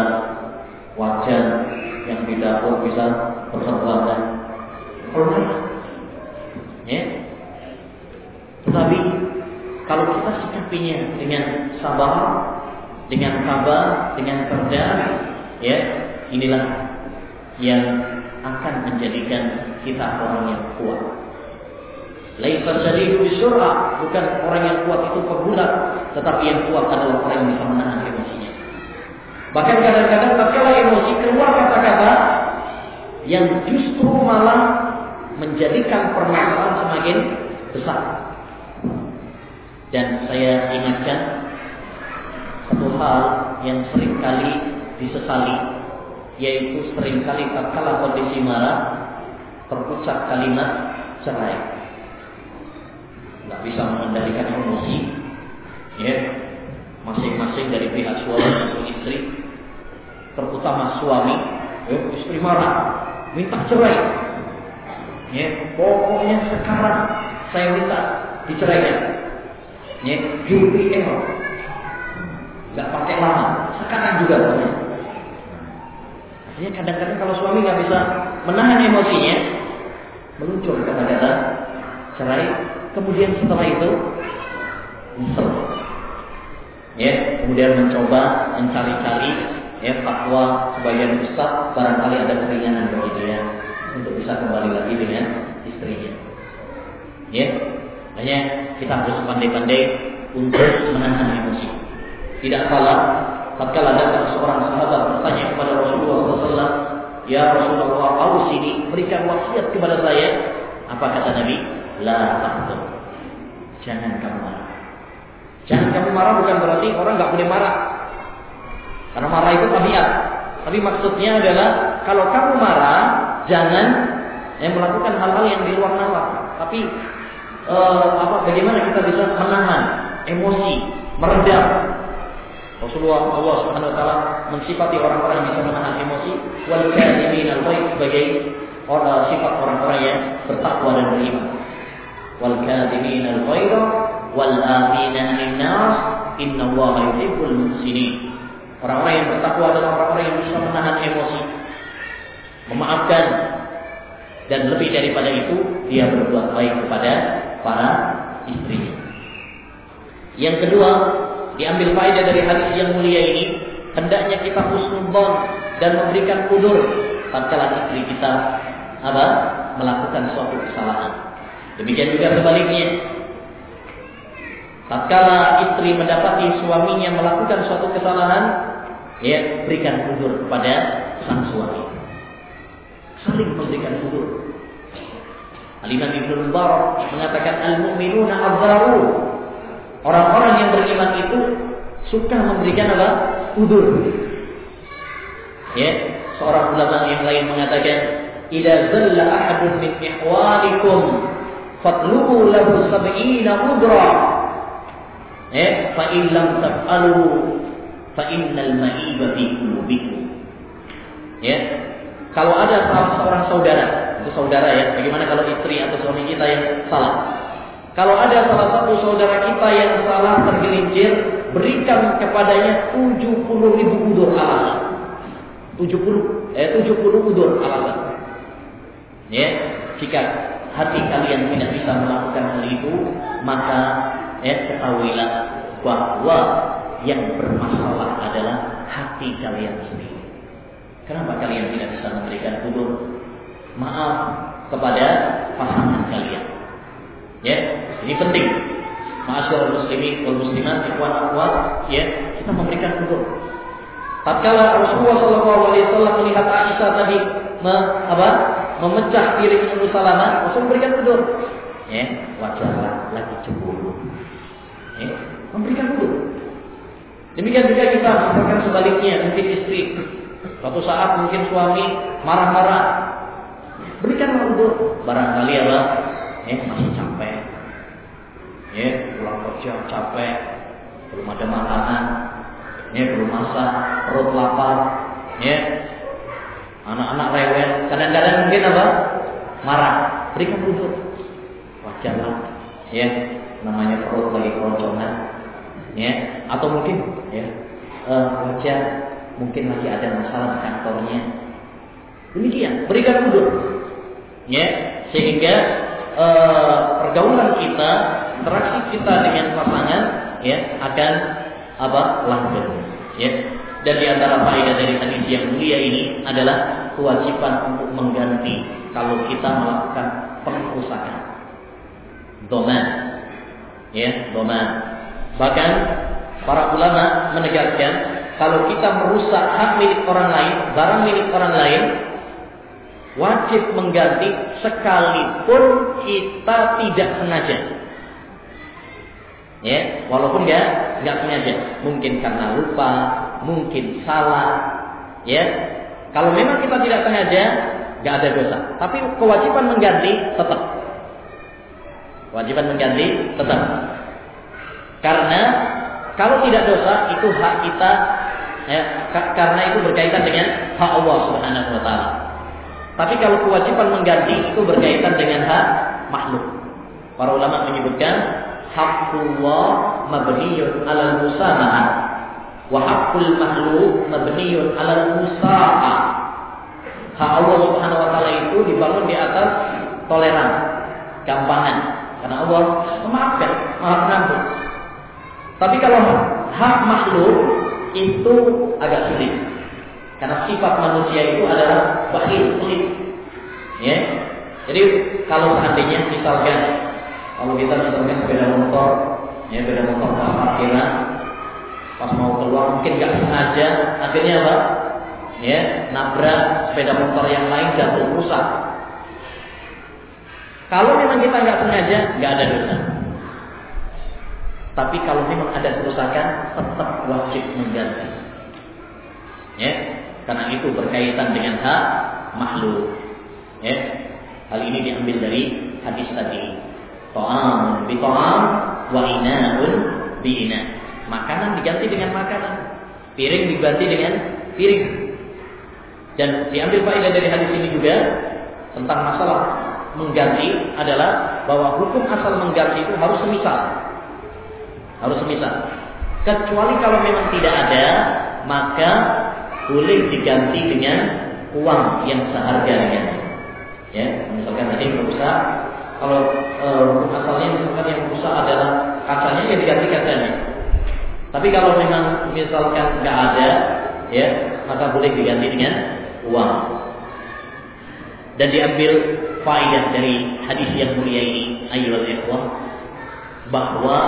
wajan yang di dapur bisa berserbakan. Ya. Tetapi kalau kita sikapinya dengan sabar, dengan sabar, dengan cerdas, ya inilah yang akan menjadikan kita orang yang kuat. Laisa syadidu bisur'a, bukan orang yang kuat itu pegulat, tetapi yang kuat adalah orang yang bisa menahan emosinya. Bahkan kadang-kadang tatkala emosi keluar kata-kata yang justru malah menjadikan permasalahan semakin besar. Dan saya ingatkan satu hal yang sering kali disesali yaitu sering kali tatkala kondisi marah terucap kalimat cerai. Tidak bisa mengendalikan emosi, ya masing-masing dari pihak suami maupun istri, terutama suami, ya, istri marah, minta cerai. Ya, pokoknya sekarang saya minta diceraikan. Ya, UPL. Gak pakai lama, sekarang juga pokoknya. Artinya kadang-kadang kalau suami nggak bisa menahan emosinya, meluncur kata-kata cerai, kemudian setelah itu nyesel. Ya, kemudian mencoba mencari-cari ya fatwa sebagian ustaz barangkali ada keringanan begitu ya untuk bisa kembali lagi dengan istrinya. Ya, hanya kita harus pandai-pandai untuk menahan emosi. Tidak salah tatkala datang seorang sahabat bertanya kepada Rasulullah SAW, Ya Rasulullah, sini berikan wasiat kepada saya. Apa kata Nabi? La takut. Jangan kamu marah. Jangan kamu marah bukan berarti orang nggak boleh marah. Karena marah itu tabiat. Tapi maksudnya adalah kalau kamu marah, jangan eh, melakukan hal-hal yang di luar nalar. Tapi eh, apa? Bagaimana kita bisa menahan emosi, meredam Rasulullah Allah Subhanahu wa taala mensifati orang-orang yang bisa menahan emosi wal kadhimin al sebagai orang sifat orang-orang yang bertakwa dan beriman. Wal kadhimin al wal 'anil nas innallaha yuhibbul muhsinin. Orang-orang yang bertakwa adalah orang-orang yang bisa menahan emosi, memaafkan dan lebih daripada itu dia berbuat baik kepada para istrinya. Yang kedua, diambil faedah dari hadis yang mulia ini, hendaknya kita husnudzon dan memberikan kudur tatkala istri kita apa? melakukan suatu kesalahan. Demikian juga sebaliknya. Tatkala istri mendapati suaminya melakukan suatu kesalahan, ya berikan kudur kepada sang suami. Saling memberikan kudur. Al-Imam Ibnu Mubarak mengatakan al-mu'minuna azzaru Orang-orang yang beriman itu suka memberikan apa? Udur. Ya, seorang ulama yang lain mengatakan, "Idza zalla ahadun min ihwalikum fatlubu lahu sab'ina udra." Ya, fa in lam taf'alu fa innal ma'iba fi qulubikum. Ya. Kalau ada salah seorang saudara, itu saudara ya, bagaimana kalau istri atau suami kita yang salah? Kalau ada salah satu saudara kita yang salah tergelincir, berikan kepadanya 70 ribu udur alasan. 70 eh 70 udur alasan. Ya, jika hati kalian tidak bisa melakukan hal itu, maka ya ketahuilah bahwa yang bermasalah adalah hati kalian sendiri. Kenapa kalian tidak bisa memberikan udur maaf kepada pasangan kalian? Ya, ini penting. Masyaallah muslimin wal muslimat, ikhwan akhwat, ya, kita memberikan hukum. Tatkala Rasulullah Shallallahu Alaihi Wasallam melihat Aisyah tadi me, apa, memecah piring Ummu Salamah, Rasul memberikan hukum. Ya, wajarlah lagi cemburu. Ya, memberikan hukum. Demikian juga kita misalkan sebaliknya mungkin istri suatu saat mungkin suami marah-marah berikanlah untuk barangkali apa eh masih capek ya pulang kerja capek belum ada makanan ya belum masak perut lapar ya Anak-anak rewel, kadang-kadang mungkin apa? Marah. Berikan duduk. Wajarlah. Ya, namanya perut lagi keroncongan. Ya, atau mungkin ya, uh, wajar mungkin lagi ada masalah di kantornya. Demikian, berikan duduk. Ya, sehingga uh, pergaulan kita, interaksi kita dengan pasangan ya akan apa? langgeng. Ya, dan di antara faedah dari hadis yang mulia ini adalah kewajiban untuk mengganti kalau kita melakukan pengrusakan. Doman. Ya, doman. Bahkan para ulama menegaskan kalau kita merusak hak milik orang lain, barang milik orang lain, wajib mengganti sekalipun kita tidak sengaja. Ya, walaupun nggak nggak sengaja, mungkin karena lupa, mungkin salah, ya. Kalau memang kita tidak sengaja, nggak ada dosa. Tapi kewajiban mengganti tetap. Kewajiban mengganti tetap. Karena kalau tidak dosa itu hak kita, ya, karena itu berkaitan dengan hak Allah Subhanahu Wa Taala. Tapi kalau kewajiban mengganti itu berkaitan dengan hak makhluk. Para ulama menyebutkan haqqullah mabniyun 'alal musamahah wa haqqul makhluk mabniyun 'alal musaha. Hak Allah Subhanahu wa taala itu dibangun di atas toleran, gampangan. Karena Allah memaafkan, Maha Pengampun. Tapi kalau hak makhluk itu agak sulit. Karena sifat manusia itu adalah bakhil, pelit. Ya. Jadi kalau seandainya misalkan kalau kita misalnya sepeda motor, ya sepeda motor pas parkiran, pas mau keluar mungkin nggak sengaja, akhirnya apa? Ya, nabrak sepeda motor yang lain jatuh rusak. Kalau memang kita nggak sengaja, nggak ada dosa. Tapi kalau memang ada kerusakan, tetap wajib mengganti. Ya, karena itu berkaitan dengan hak makhluk. Ya, hal ini diambil dari hadis tadi. Ta'am bi ta'am wa ina'un bi ina. Makanan diganti dengan makanan. Piring diganti dengan piring. Dan diambil faedah dari hadis ini juga tentang masalah mengganti adalah bahwa hukum asal mengganti itu harus semisal. Harus semisal. Kecuali kalau memang tidak ada, maka boleh diganti dengan uang yang seharga. Ya, misalkan tadi berusaha kalau uh, asalnya misalkan yang rusak adalah kacanya ya diganti kacanya. Tapi kalau memang misalkan nggak ada, ya maka boleh diganti dengan uang. Dan diambil faedah dari hadis yang mulia ini, ayyuhal ikhwah, bahwa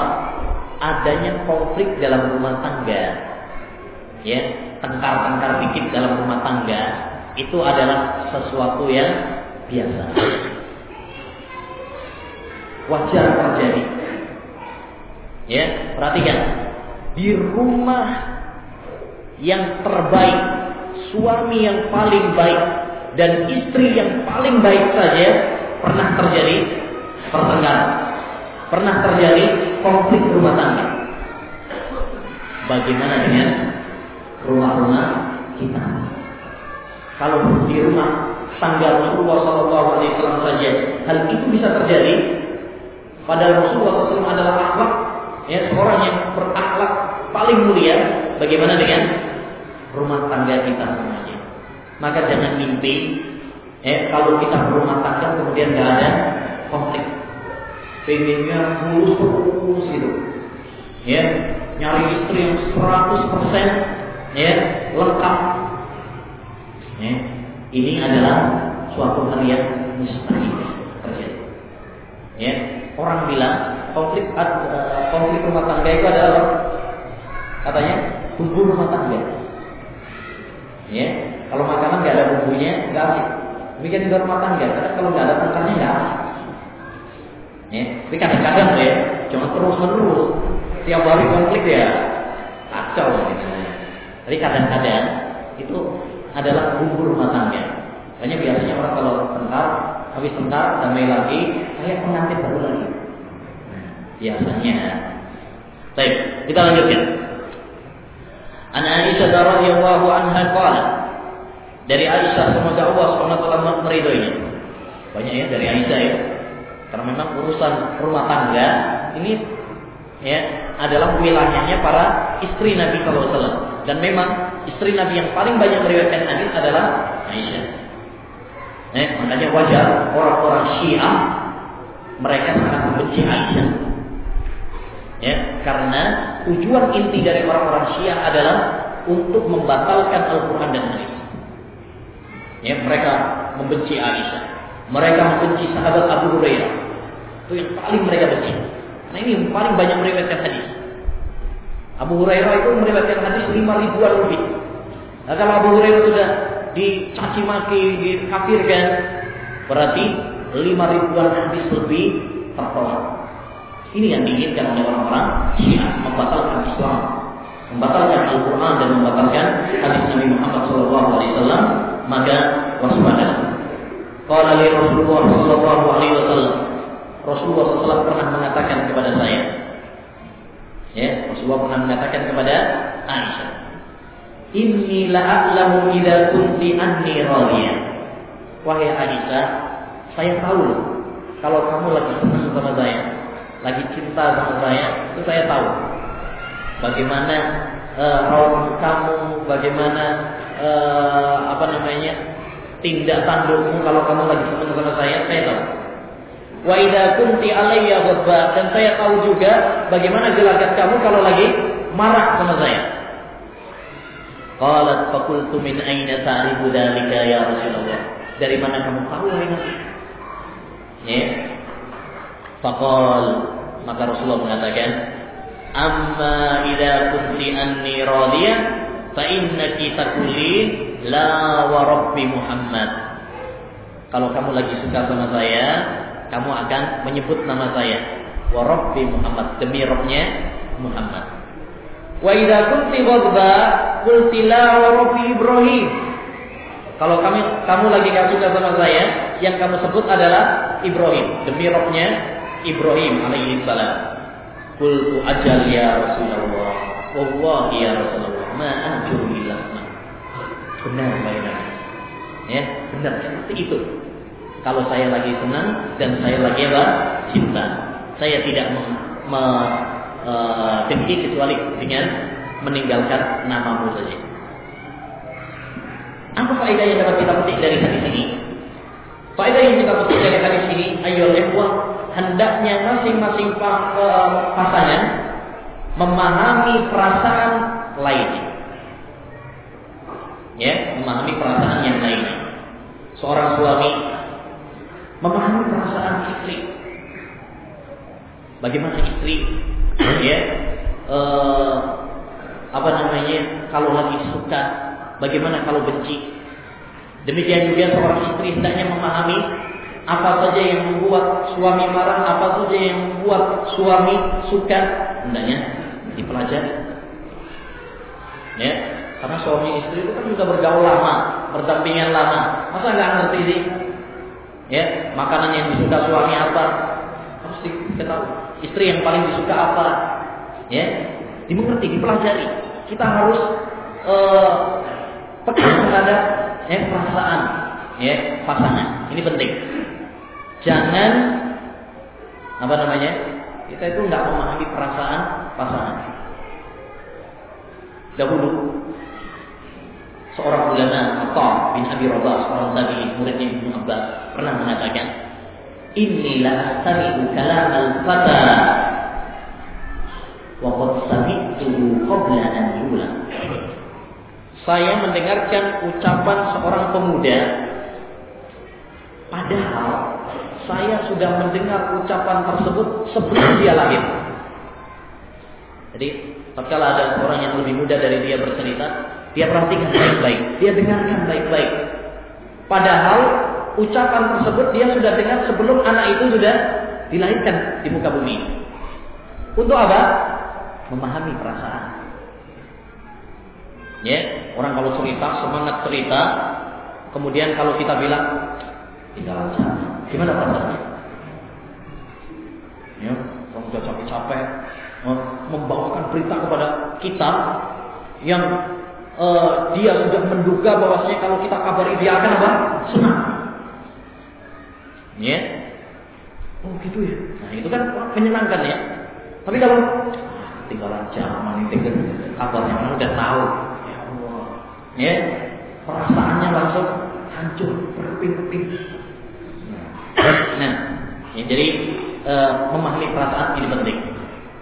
adanya konflik dalam rumah tangga, ya tengkar-tengkar dikit dalam rumah tangga itu adalah sesuatu yang biasa wajar terjadi. Ya, perhatikan. Di rumah yang terbaik, suami yang paling baik dan istri yang paling baik saja pernah terjadi pertengkaran. Pernah terjadi konflik rumah tangga. Bagaimana dengan rumah-rumah kita? Kalau di rumah tangga Rasulullah SAW saja hal itu bisa terjadi, Padahal Rasulullah SAW adalah akhlak, ya seorang yang berakhlak paling mulia. Bagaimana dengan rumah tangga kita semuanya? Maka jangan mimpi, ya kalau kita berumah tangga kemudian nggak ada konflik. Pengennya mulus terus gitu, ya nyari istri yang 100% ya lengkap. Ya, ini adalah suatu hal yang mustahil terjadi. Ya, Orang bilang konflik uh, konflik rumah tangga itu adalah katanya bumbu rumah tangga. Ya, kalau makanan nggak ada bumbunya nggak asik. Demikian juga rumah tangga, karena kalau nggak ada tangkarnya nggak asik. Ya, tapi kadang-kadang ya, cuma terus menerus tiap hari konflik ya kacau gitu. Tapi kadang-kadang itu adalah bumbu rumah tangga. Hanya biasanya orang kalau tengkar habis sebentar damai lagi, saya pengantin baru lagi. Biasanya. Baik, kita lanjutkan. An Aisyah radhiyallahu anha qala dari Aisyah semoga Allah SWT meridhoinya. Banyak ya dari Aisyah ya. Karena memang urusan rumah tangga ini ya adalah wilayahnya para istri Nabi SAW. Dan memang istri Nabi yang paling banyak meriwayatkan hadis adalah Aisyah. Eh, makanya wajar orang-orang Syiah mereka sangat membenci Aisyah. Ya, karena tujuan inti dari orang-orang Syiah adalah untuk membatalkan Al-Quran dan hadis. Ya, mereka membenci Aisyah. Mereka membenci sahabat Abu Hurairah. Itu yang paling mereka benci. Nah ini paling banyak meriwayatkan hadis. Abu Hurairah itu meriwayatkan hadis lima ribuan lebih. Nah, kalau Abu Hurairah sudah dicaci maki, dikafirkan, berarti lima ribuan hadis lebih tertolak. Ini yang diinginkan oleh orang-orang Syiah membatalkan Islam, membatalkan Al-Quran dan membatalkan hadis Nabi Muhammad SAW. Maka waspada. Qala li Rasulullah sallallahu alaihi wasallam. Rasulullah SAW pernah mengatakan kepada saya. Ya, Rasulullah pernah mengatakan kepada Aisyah. Inni la'alamu idza kunti anni radiyah. Wahai Aisyah, saya tahu kalau kamu lagi senang sama saya, lagi cinta sama saya, itu saya tahu. Bagaimana uh, kamu, bagaimana uh, apa namanya tindak tandukmu kalau kamu lagi senang sama saya, saya tahu. Wa idza kunti alayya ghadba dan saya tahu juga bagaimana gelagat kamu kalau lagi marah sama saya. Qalat faqultu min aina ta'rifu dzalika ya Rasulullah? Dari mana kamu tahu Nabi? Ya. Faqal maka Rasulullah mengatakan, "Amma idza kunti anni radiyah fa innaki taqulin la wa rabbi Muhammad." Kalau kamu lagi suka sama saya, kamu akan menyebut nama saya wa rabbi Muhammad demi Rabbnya Muhammad. Wa idza kunti ghadba qulti la wa rabbi Ibrahim. Kalau kami kamu lagi gak suka sama saya, yang kamu sebut adalah Ibrahim demi Rabbnya Ibrahim alaihi salam. Qultu ajal ya Rasulullah. Wallahi ya Rasulullah, ma anjur illa Benar baiklah. Ya, benar seperti itu. Kalau saya lagi senang dan saya lagi apa? Cinta. Saya tidak me, me, dengki kecuali dengan meninggalkan namamu saja. Apa faedah yang dapat kita petik dari hadis ini? Faedah yang kita petik dari hadis ini, ayo ikhwah, hendaknya masing-masing pasangan memahami perasaan lainnya. Ya, memahami perasaan yang lainnya. Seorang suami memahami perasaan istri. Bagaimana istri, ya, eh, apa namanya, kalau lagi suka, bagaimana kalau benci. Demikian juga seorang istri hendaknya memahami apa saja yang membuat suami marah, apa saja yang membuat suami suka, hendaknya dipelajari. Ya, karena suami istri itu kan sudah bergaul lama, berdampingan lama. Masa nggak ngerti sih? Ya, makanan yang disuka suami apa? Harus diketahui. Istri yang paling disuka apa? Ya, dimengerti, dipelajari. Kita harus uh, terhadap ya, perasaan ya pasangan. Ini penting. Jangan apa namanya? Kita itu nggak memahami perasaan pasangan. Dahulu seorang ulama Atta bin Abi Rabah, seorang tabi'in muridnya Ibnu Abbas pernah mengatakan, "Inni la astami'u kalam al-fata wa qad sami'tuhu qabla an yulam." Saya mendengarkan ucapan seorang pemuda padahal saya sudah mendengar ucapan tersebut sebelum dia lahir. Jadi, tatkala ada orang yang lebih muda dari dia bercerita, dia perhatikan baik-baik, dia dengarkan baik-baik. Padahal ucapan tersebut dia sudah dengar sebelum anak itu sudah dilahirkan di muka bumi. Untuk apa? Memahami perasaan. Ya, orang kalau cerita semangat cerita, kemudian kalau kita bilang tidak lancar, gimana perasaannya? Ya, kalau sudah capek-capek membawakan berita kepada kita yang uh, dia sudah menduga bahwasanya kalau kita kabari dia akan apa? Senang. Ya. Oh gitu ya. Nah itu kan menyenangkan ya. Tapi kalau ah, tinggalan zaman ini tinggal kabarnya orang udah tahu. Ya Allah. Ya. Perasaannya langsung hancur berping-ping. Nah, ya, jadi uh, memahami perasaan ini penting.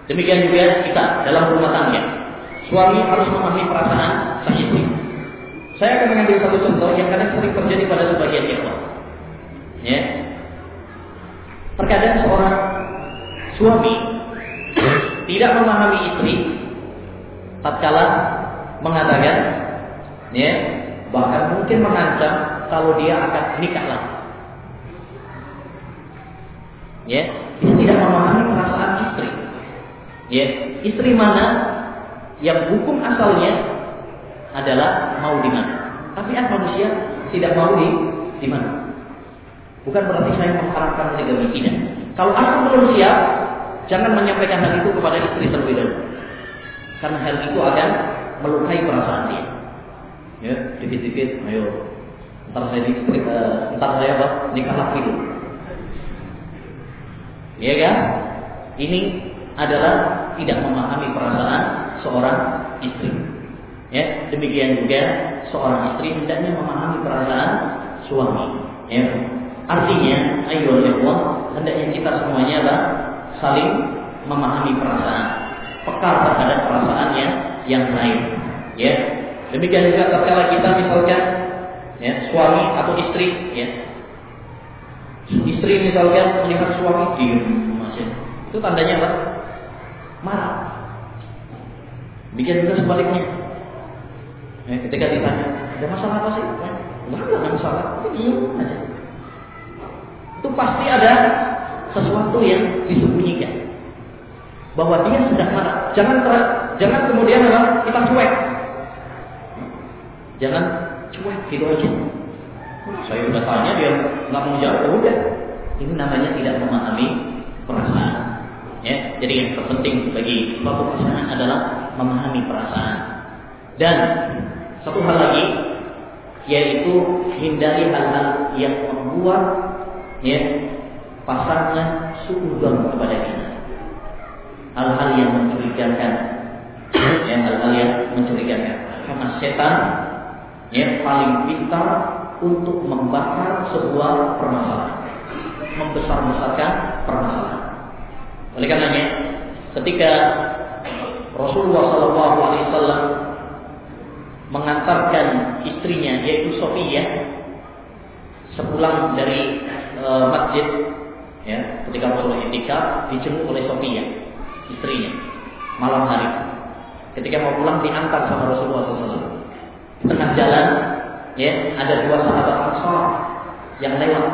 Demikian juga kita dalam rumah tangga. Suami harus memahami perasaan sang istri. Saya akan mengambil satu contoh yang kadang sering terjadi pada sebagian ikhwan. Ya. Terkadang seorang suami tidak memahami istri tatkala mengatakan ya bahkan mungkin mengancam kalau dia akan nikah lagi. Ya, dia tidak memahami perasaan istri. Ya, istri mana yang hukum asalnya adalah mau di mana. Tapi kan manusia tidak mau di mana. Bukan berarti saya mengharapkan poligami tidak. Kalau belum siap, jangan menyampaikan hal itu kepada istri terlebih dahulu. Karena hal itu akan melukai perasaan dia. Ya, dikit-dikit, ayo, ntar saya istri, uh, ntar saya apa? Nikah lagi dulu. Iya kan? Ini adalah tidak memahami perasaan seorang istri. Ya, demikian juga seorang istri hendaknya memahami perasaan suami. Ya. Artinya, ayo ikhwan, hendaknya kita semuanya lah saling memahami perasaan, peka terhadap perasaan yang yang lain. Ya. Demikian juga tatkala kita misalkan ya, suami atau istri ya. Istri misalkan melihat suami masih. Itu tandanya apa? Marah. Bikin juga sebaliknya. Eh, ketika ditanya, ada masalah apa sih? Enggak ada masalah, itu diam aja. Itu pasti ada sesuatu yang disembunyikan. Bahwa dia sedang marah. Jangan ter, jangan kemudian apa? Kita cuek. Jangan cuek gitu aja. Saya udah tanya dia nggak mau jawab, ya udah. Ini namanya tidak memahami perasaan. Jadi yang terpenting bagi suatu pasangan adalah memahami perasaan. Dan satu hal lagi yaitu hindari hal-hal yang membuat ya pasangan suudzon kepada kita. Hal-hal yang mencurigakan, ya hal-hal yang mencurigakan. Karena setan ya paling pintar untuk membakar sebuah permasalahan, membesar-besarkan permasalahan. Oleh karenanya, ketika Rasulullah Shallallahu Alaihi mengantarkan istrinya yaitu Sofia sepulang dari e, masjid ya ketika Rasulullah itikaf dijemput oleh Sofia istrinya malam hari. Ketika mau pulang diantar sama Rasulullah SAW tengah jalan ya ada dua sahabat Ansar yang lewat.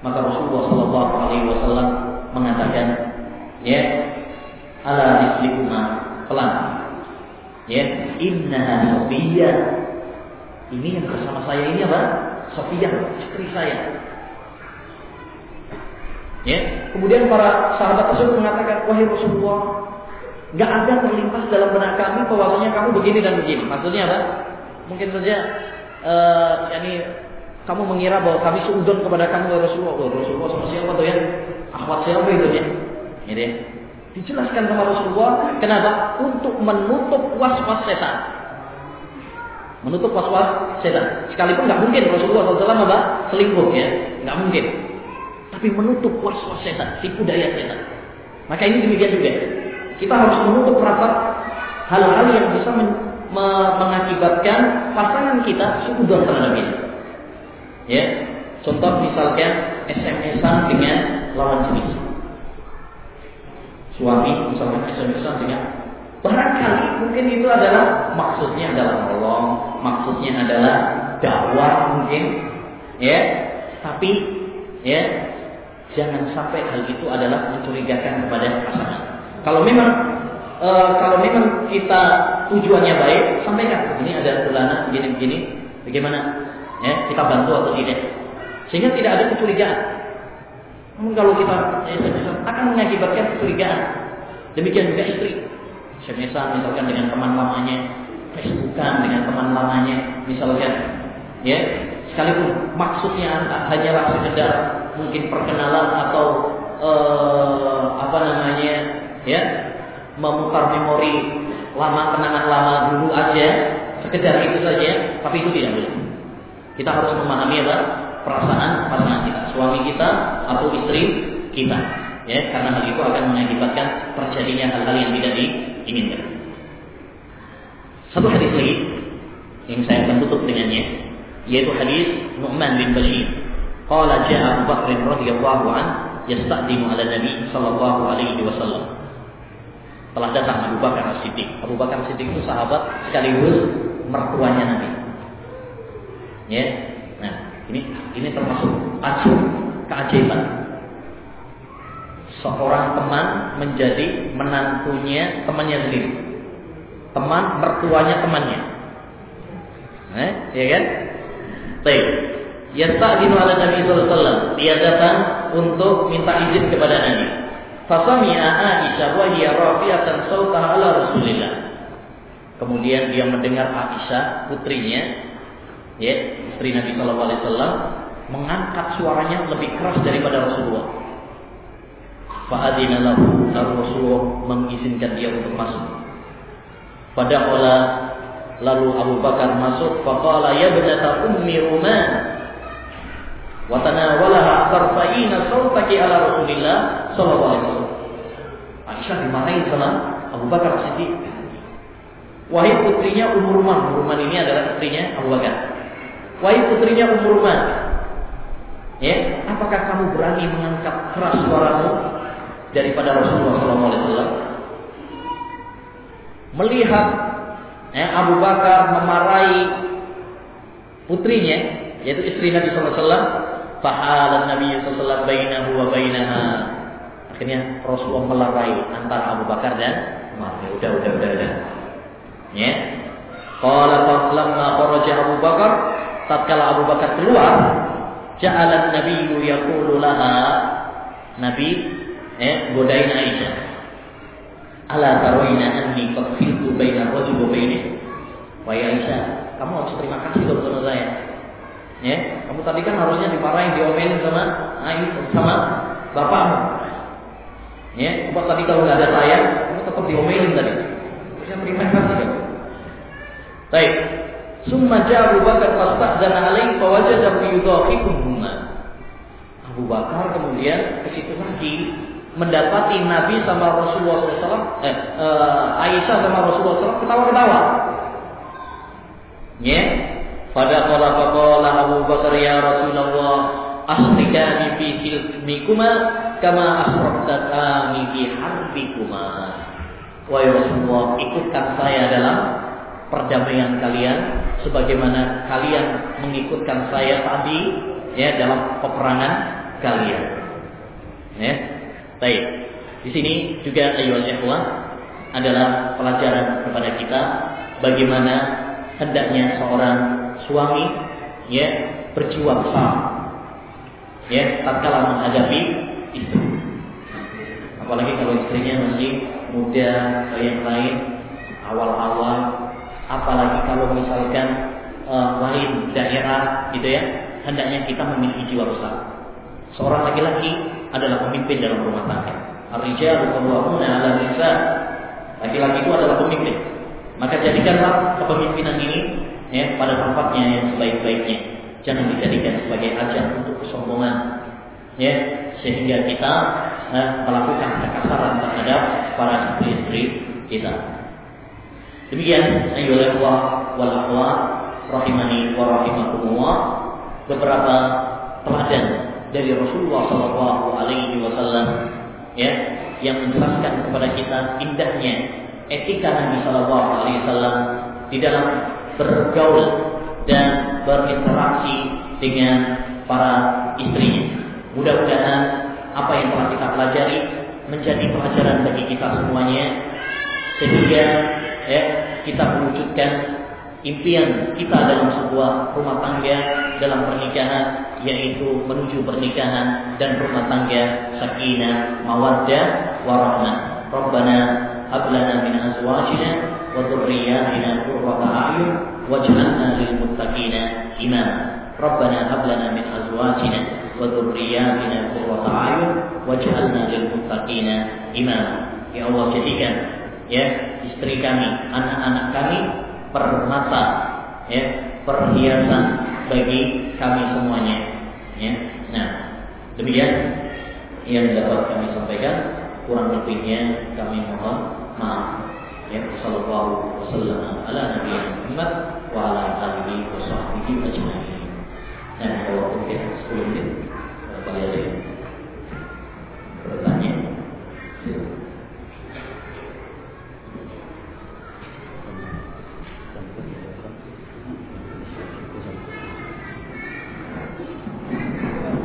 Maka Rasulullah Shallallahu Alaihi Wasallam mengatakan ya ala rislikuma pelan. Ya inna Sofia ini yang bersama saya ini apa? Sofia istri saya. Ya kemudian para sahabat tersebut mengatakan wahai Rasulullah nggak ada terlintas dalam benak kami bahwasanya kamu begini dan begini. Maksudnya apa? Mungkin saja uh, yakni kamu mengira bahwa kami suudon kepada kamu ya Rasulullah. Rasulullah sama siapa tuh ya? Akhwat siapa itu ya? Ini ya. Dijelaskan sama Rasulullah, kenapa? Untuk menutup was-was setan. Menutup was-was setan. Sekalipun nggak mungkin Rasulullah SAW apa? Selingkuh ya, nggak mungkin. Tapi menutup was-was setan, tipu daya setan. Maka ini demikian juga. Kita harus menutup rapat hal-hal yang bisa men me mengakibatkan pasangan kita suudon terhadap kita. Ya, contoh misalkan SMS-an dengan lawan jenis suami misalnya SMS dengan barangkali mungkin itu adalah maksudnya adalah nolong, maksudnya adalah dakwah mungkin, ya. Tapi ya jangan sampai hal itu adalah mencurigakan kepada pasangan. Kalau memang e, kalau memang kita tujuannya baik, sampaikan ini ada bulanan begini-begini, bagaimana? Ya, kita bantu atau tidak? Sehingga tidak ada kecurigaan. Namun kalau kita SMS akan mengakibatkan kecurigaan. Demikian juga istri. SMS misalkan dengan teman lamanya. Facebookan dengan teman lamanya, misalkan, ya, sekalipun maksudnya hanyalah sekedar mungkin perkenalan atau eh, apa namanya, ya, memutar memori lama kenangan lama dulu aja, sekedar itu saja, tapi itu tidak boleh. Kita harus memahami apa perasaan pasangan kita, suami kita atau istri kita, ya, karena hal itu akan mengakibatkan terjadinya hal-hal yang tidak diinginkan. Satu hadis lagi yang saya akan tutup dengannya, yaitu hadis Nu'man bin Bashir. Qala ja'a Abu Bakr radhiyallahu an yasta'dimu ala Nabi sallallahu alaihi wasallam telah datang Abu Bakar As-Siddiq. Abu Bakar As-Siddiq itu sahabat sekaligus mertuanya Nabi. Ya. Ini ini termasuk ajib keajaiban. Seorang teman menjadi menantunya temannya sendiri. Teman mertuanya temannya. Eh, ya kan? Baik. Yasta'dinu ala Nabi sallallahu alaihi. Dia datang untuk minta izin kepada Nabi. Fasami'a Aisyah wa hiya rafi'atan sautaha ala Rasulillah. Kemudian dia mendengar Aisyah putrinya ya, istri Nabi sallallahu alaihi wasallam mengangkat suaranya lebih keras daripada Rasulullah. Fa'adina lahu Rasulullah mengizinkan dia untuk masuk. Pada lalu Abu Bakar masuk faqala ya benata ummi Ruman Watanawalaha tarfa'ina sautaki ala Rasulillah sallallahu alaihi wasallam. Aisyah dimarahi sama Abu Bakar Siddiq. Wahai putrinya Umur Ruman. Umur Ruman ini adalah putrinya Abu Bakar. Wahai putrinya Umur. Ya, apakah kamu berani mengangkat keras suaramu daripada Rasulullah wasallam? Melihat ya, Abu Bakar memarahi putrinya, yaitu istri Nabi wasallam, Fahalan Nabi sallallahu bainahu wa bainaha. Akhirnya Rasulullah melerai antara Abu Bakar dan Umar. Ya, udah, udah, udah, udah. Ya. Qala lamma kharaja Abu Bakar, tatkala Abu Bakar keluar, ja'ala Nabi yaqulu laha Nabi eh godain Aisyah. Ala tarawina anni qad filtu baina rajul wa baini. Wahai Aisyah, kamu harus terima kasih dong sama saya. Ya, kamu tadi kan harusnya dimarahin, diomelin sama Aisyah sama bapakmu. Ya, kamu tadi kalau nggak ada saya, kamu tetap diomelin tadi. Bisa terima kasih kan? Baik. Summa ja'a Abu Bakar fasta'zana alaihi fawajada fi yudhahikumhuma. Abu Bakar kemudian ke situ lagi mendapati Nabi sama Rasulullah SAW, eh, eh, Aisyah sama Rasulullah SAW ketawa-ketawa. Ya, pada kala faqala Abu Bakar ya Rasulullah asrikani fi silmikuma kama asraktani fi harbikuma. Wahai Rasulullah, ikutkan saya dalam perdamaian kalian sebagaimana kalian mengikutkan saya tadi ya dalam peperangan kalian. Ya. Baik. Di sini juga ayol ikhwah adalah pelajaran kepada kita bagaimana hendaknya seorang suami ya berjuang sama ya tatkala menghadapi istri apalagi kalau istrinya masih muda atau yang lain awal-awal apalagi kalau misalkan uh, lain daerah gitu ya hendaknya kita memiliki jiwa besar seorang laki-laki adalah pemimpin dalam rumah tangga 'ala nisa laki-laki itu adalah pemimpin maka jadikanlah kepemimpinan ini ya pada tempatnya yang sebaik-baiknya. Jangan dijadikan sebagai ajang untuk kesombongan, ya sehingga kita eh, melakukan kekasaran terhadap para istri-istri kita. Demikian ayyuhal wal akhwat rahimani wa rahimakumullah beberapa teladan dari Rasulullah Wasallam ya yang menjelaskan kepada kita indahnya etika Nabi Wasallam di dalam bergaul dan berinteraksi dengan para istrinya. Mudah-mudahan apa yang telah kita pelajari menjadi pelajaran bagi kita semuanya sehingga ya kita mewujudkan impian kita dalam sebuah rumah tangga dalam pernikahan yaitu menuju pernikahan dan rumah tangga sakinah mawaddah warahmah. Rabbana hab lana min azwajina وذرياتنا قرة أعين واجعلنا للمتقين إماما ربنا هب لنا من أزواجنا وذرياتنا قرة أعين واجعلنا للمتقين إماما Ya Allah jadikan ya istri kami, anak-anak kami permata ya perhiasan bagi kami semuanya ya. Nah, demikian yang dapat kami sampaikan kurang lebihnya kami mohon maaf ya sallallahu wasallam ala nabiyina Muhammad wa ala alihi wa sahbihi ajma'in. Nah, kalau mungkin 10 menit bertanya.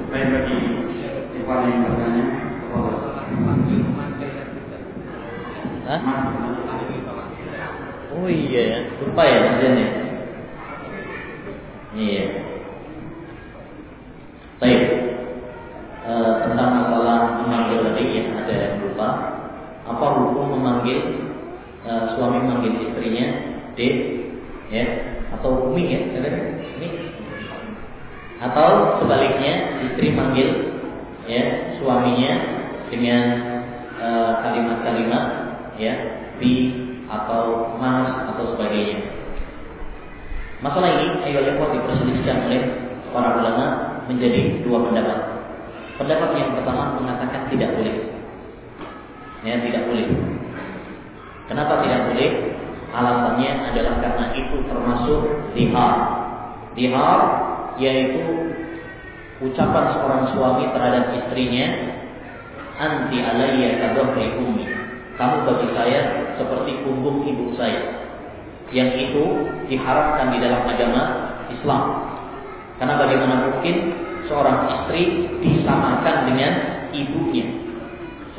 Baik bagi Ikhwan yang bertanya Hah? Oh iya ya, lupa ya kerjanya. Iya. Baik. E, tentang masalah memanggil tadi ya ada yang lupa. Apa hukum memanggil e, suami memanggil istrinya Dek, ya, atau Umi ya, ini atau sebaliknya istri manggil ya suaminya dengan eh, kalimat-kalimat uh, ya bi atau mas atau sebagainya. Masalah ini ayo lepas diperselisihkan oleh para ulama menjadi dua pendapat. Pendapat yang pertama mengatakan tidak boleh. Ya, tidak boleh. Kenapa tidak boleh? Alasannya adalah karena itu termasuk dihar. Dihar yaitu ucapan seorang suami terhadap istrinya anti alayya kadhri ummi. Kamu bagi saya seperti punggung ibu saya yang itu diharapkan di dalam agama Islam. Karena bagaimana mungkin seorang istri disamakan dengan ibunya?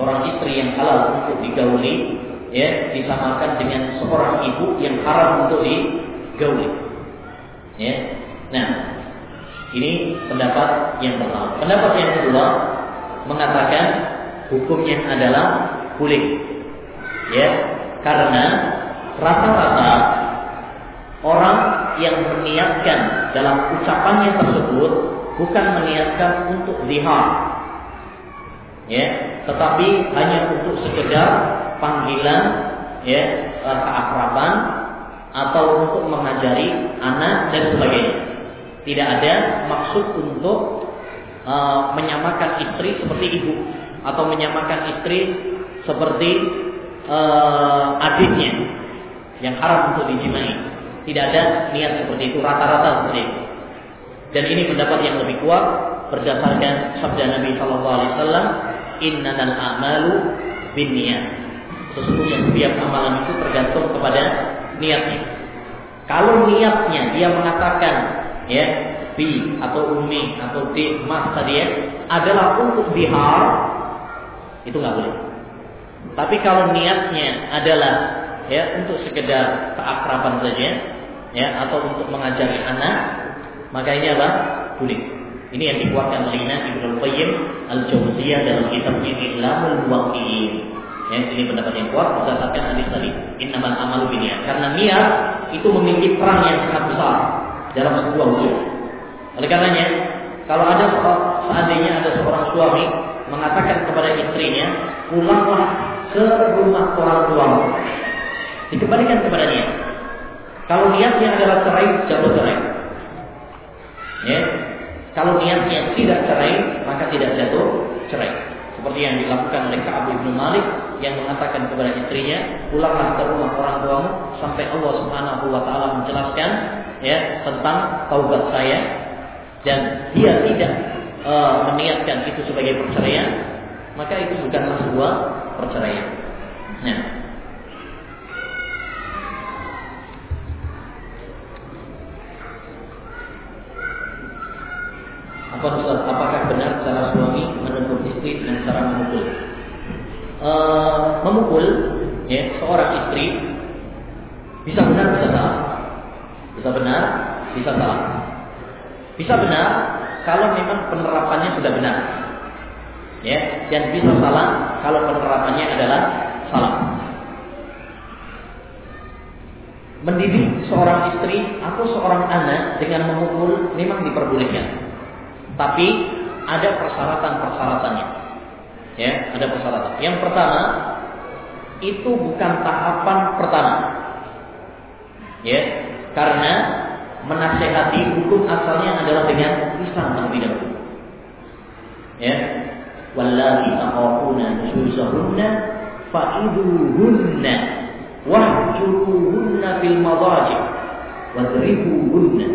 Seorang istri yang halal untuk digauli ya disamakan dengan seorang ibu yang haram untuk digauli. Ya. Nah ini pendapat yang pertama. Pendapat yang kedua mengatakan hukumnya adalah boleh. Ya, karena rata-rata orang yang meniatkan dalam ucapannya tersebut bukan meniatkan untuk zihar. Ya, tetapi hanya untuk sekedar panggilan ya eh, keakraban atau untuk mengajari anak dan sebagainya. Tidak ada maksud untuk uh, menyamakan istri seperti ibu atau menyamakan istri seperti uh, adiknya yang haram untuk dijimai. Tidak ada niat seperti itu rata-rata seperti itu. Dan ini pendapat yang lebih kuat berdasarkan sabda Nabi Shallallahu Alaihi Wasallam, Innamal a'malu bin niat. Sesungguhnya setiap amalan itu tergantung kepada niatnya. Kalau niatnya dia mengatakan ya bi atau umi atau di mas tadi ya adalah untuk dihar itu nggak boleh. Tapi kalau niatnya adalah ya untuk sekedar keakraban saja ya atau untuk mengajari anak maka ini apa boleh. Ini yang dikuatkan oleh Imam Ibnu Qayyim Al-Jauziyah dalam kitabnya Ilamul Muwaqqi'in. Ya, ini pendapat yang kuat berdasarkan hadis tadi. Innamal amalu binniyat. Karena niat itu memiliki peran yang sangat besar dalam sebuah wujud. Oleh karenanya, kalau ada seandainya ada seorang suami mengatakan kepada istrinya, pulanglah ke rumah orang tuamu. Dikembalikan kepada dia. Kalau niatnya adalah cerai, jatuh cerai. Ya. Kalau niatnya tidak cerai, maka tidak jatuh cerai. Seperti yang dilakukan oleh Ka'ab bin Malik yang mengatakan kepada istrinya, pulanglah ke rumah orang tuamu sampai Allah Subhanahu wa taala menjelaskan ya tentang taubat saya dan dia tidak uh, meniatkan itu sebagai perceraian, maka itu bukanlah sebuah perceraian. Nah, apa Ustaz, apakah benar cara suami menegur istri dengan cara memukul? Uh, memukul ya seorang istri bisa benar bisa salah. Bisa benar, bisa salah. Bisa benar kalau memang penerapannya sudah benar. Ya, dan bisa salah kalau penerapannya adalah salah. mendidik seorang istri atau seorang anak dengan memukul memang diperbolehkan. Tapi ada persyaratan-persyaratannya. Ya, ada persyaratan. Yang pertama, itu bukan tahapan pertama. Ya, karena menasehati hukum asalnya adalah dengan lisan terlebih dahulu. Ya, wallati taqafuna nusuzahunna fa'iduhunna wahjuruhunna fil madaji wadribuhunna.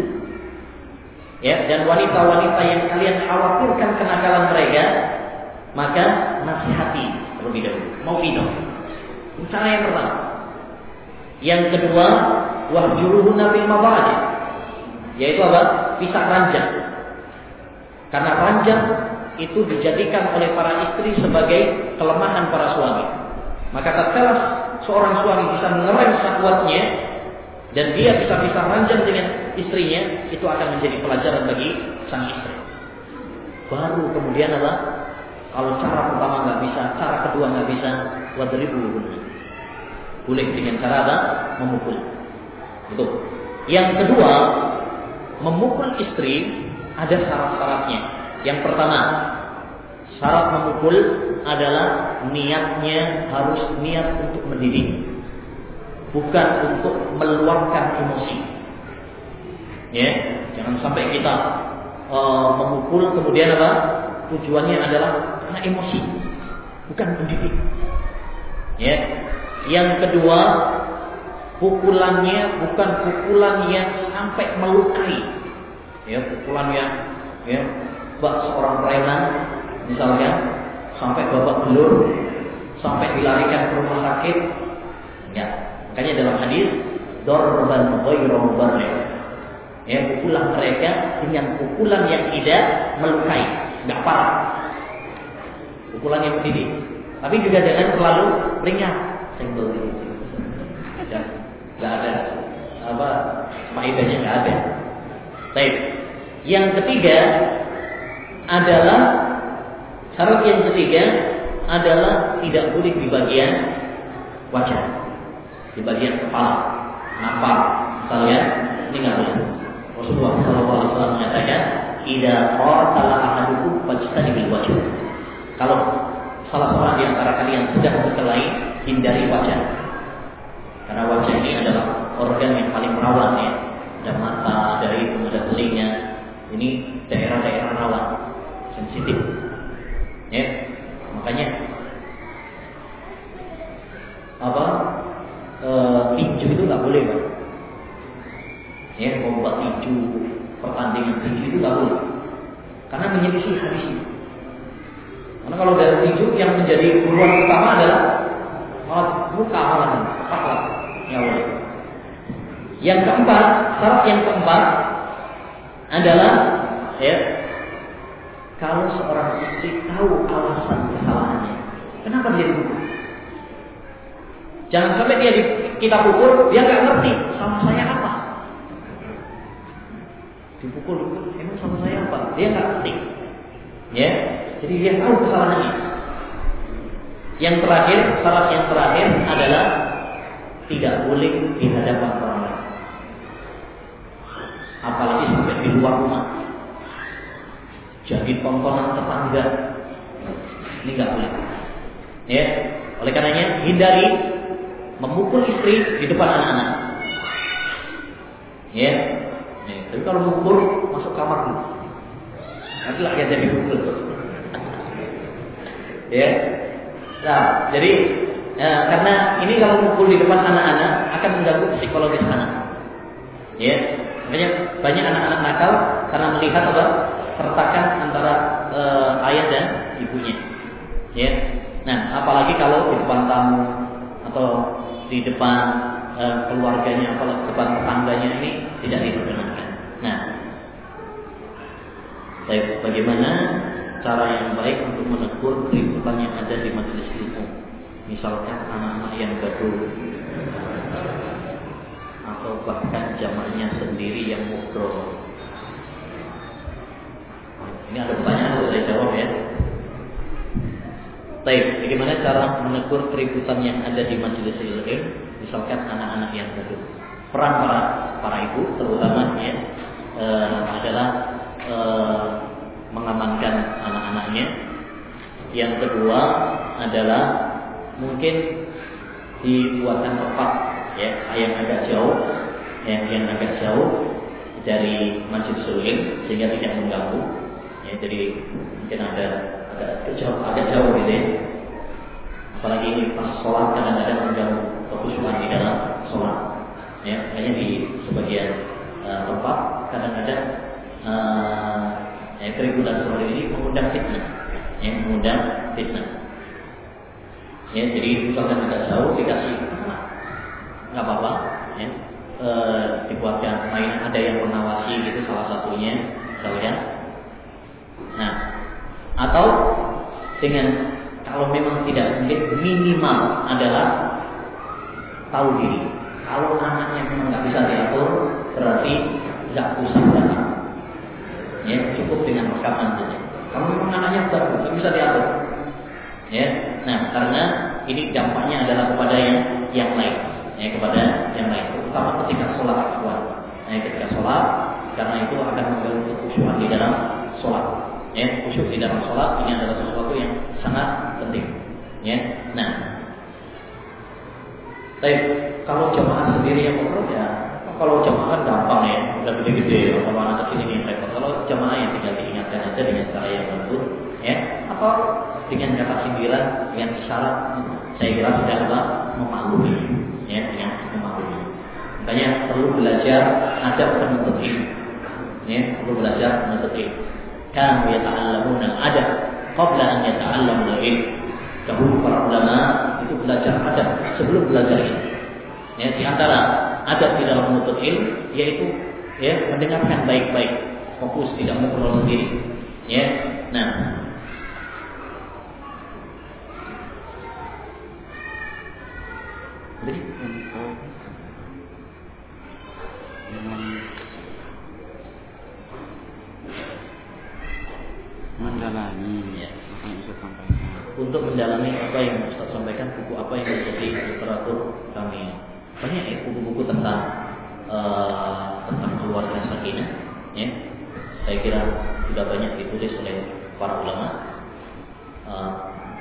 Ya dan wanita-wanita yang kalian khawatirkan kenakalan mereka maka nasihati terlebih dahulu. Mau video cara yang pertama yang kedua wahjuruhunna fil madaji yaitu apa? Pisah ranjang karena ranjang itu dijadikan oleh para istri sebagai kelemahan para suami. Maka tatkala seorang suami bisa mengerem syahwatnya dan dia bisa bisa ranjang dengan istrinya, itu akan menjadi pelajaran bagi sang istri. Baru kemudian apa? Kalau cara pertama nggak bisa, cara kedua nggak bisa, wadribu Boleh dengan cara apa? Memukul. Itu. Yang kedua, memukul istri ada syarat-syaratnya. Yang pertama, syarat memukul adalah niatnya harus niat untuk mendidik, bukan untuk meluangkan emosi. Ya, jangan sampai kita uh, memukul kemudian apa? Tujuannya adalah karena emosi, bukan mendidik. Ya, yang kedua pukulannya bukan pukulan yang sampai melukai. Ya, pukulan yang ya, bak seorang preman misalnya sampai babak belur, sampai dilarikan ke rumah sakit. Ya, makanya dalam hadis dorban ghairu mubarrih. Ya, pukulan mereka dengan pukulan yang tidak melukai, nggak parah. Pukulan yang mendidik. Tapi juga jangan terlalu ringan. Senggol gitu. Ya, ada apa faedahnya nggak ada. Baik. Yang ketiga adalah Syarat yang ketiga adalah tidak boleh di bagian wajah, di bagian kepala, napal, misalnya ini nggak boleh. Rasulullah SAW mengatakan, "Ida qatala ahadukum fajtanibil wajah." Kalau salah seorang di antara kalian sedang berkelahi, hindari wajah. Karena wajah ini adalah organ yang paling rawan ya. Ada mata, hidung, ada telinga. Ini daerah-daerah rawan, sensitif. Ya, makanya apa e, tinju itu nggak boleh pak. Ya, membuat tinju pertandingan tinju itu nggak boleh, karena menyelisih hadis ini. Karena kalau dari tinju yang menjadi buruan utama adalah oh, muka amalan, akhlak, ya boleh. Yang keempat, syarat yang keempat adalah ya kalau seorang istri tahu alasan kesalahannya, kenapa dia pukul? Jangan sampai dia di, kita pukul, dia nggak ngerti sama saya apa. Dipukul, emang sama saya apa? Dia nggak ngerti. Ya, jadi dia tahu kesalahannya. Yang terakhir, syarat yang terakhir adalah tidak boleh di hadapan orang lain. Apalagi sampai di luar rumah jadi tontonan tetangga. Ini nggak boleh. Ya, oleh karenanya hindari memukul istri di depan anak-anak. Ya, ya tapi kalau memukul masuk kamar dulu. Nanti lah jadi mukul. Ya, nah jadi ya, karena ini kalau mukul di depan anak-anak akan mengganggu psikologis anak. Ya, banyak banyak anak-anak nakal karena melihat apa sertakan antara e, ayah dan ibunya. Ya. Nah, apalagi kalau di depan tamu atau di depan e, keluarganya atau di depan tetangganya ini tidak diperkenankan. Nah, baik bagaimana cara yang baik untuk menegur keributan yang ada di majelis ilmu? Misalkan anak-anak yang gaduh atau bahkan jamaknya sendiri yang ngobrol ini ada pertanyaan boleh saya jawab ya. Baik, bagaimana cara menegur keributan yang ada di majelis ilmu? Misalkan anak-anak yang gaduh. peran para para ibu terutama ya e, adalah e, mengamankan anak-anaknya. Yang kedua adalah mungkin dibuatkan tempat ya yang agak jauh yang yang agak jauh dari masjid suling sehingga tidak mengganggu. Ya jadi mungkin ada agak jauh agak jauh gitu ya. Apalagi ini pas sholat kadang-kadang mengganggu kekhusyuan di dalam sholat. Ya hanya di sebagian uh, tempat kadang-kadang uh, ya, keributan seperti ini mengundang fitnah. Ya mengundang fitnah. Ya jadi misalkan agak jauh dikasih nggak apa-apa. Ya e, dibuatkan main ada yang mengawasi gitu salah satunya misalkan nah atau dengan kalau memang tidak mungkin minimal adalah tahu diri. Kalau anaknya memang nggak bisa diatur berarti nggak usah ya cukup dengan rekaman saja. Kalau memang anaknya nggak bisa diatur. Ya nah karena ini dampaknya adalah kepada yang yang lain. Ya kepada yang lain. Terutama ketika sholat ikhwan ya ketika sholat karena itu akan mengganggu kekhusyuan di dalam sholat. Ya khusyuk di dalam sholat ini adalah sesuatu yang sangat penting. Ya nah. Baik kalau jamaah sendiri yang ya kalau jamaah kan gampang ya udah gede-gede kalau anak kecil ini repot. Kalau jamaah yang tinggal diingatkan aja dengan cara yang lembut ya atau dengan kata sindiran dengan isyarat saya kira sudah apa? Memaklumi ya dengan memaklumi. Makanya perlu belajar adab penuntut ilmu ya perlu belajar penuntut ilmu. Kan yata'allamuna adab qabla an yata'allamul ilm. Dahulu para ulama itu belajar adab sebelum belajar ilmu. Ya di antara adab di dalam menuntut ilmu yaitu ya mendengarkan baik-baik fokus tidak ngobrol sendiri ya nah Jadi dengan mendalami ya. apa yang Ustaz sampaikan. Untuk mendalami apa yang Ustaz sampaikan, buku apa yang menjadi literatur kami. Banyak ya buku-buku tentang uh, tentang keluarga sakinah, ya. Saya kira sudah banyak ditulis oleh para ulama. Uh,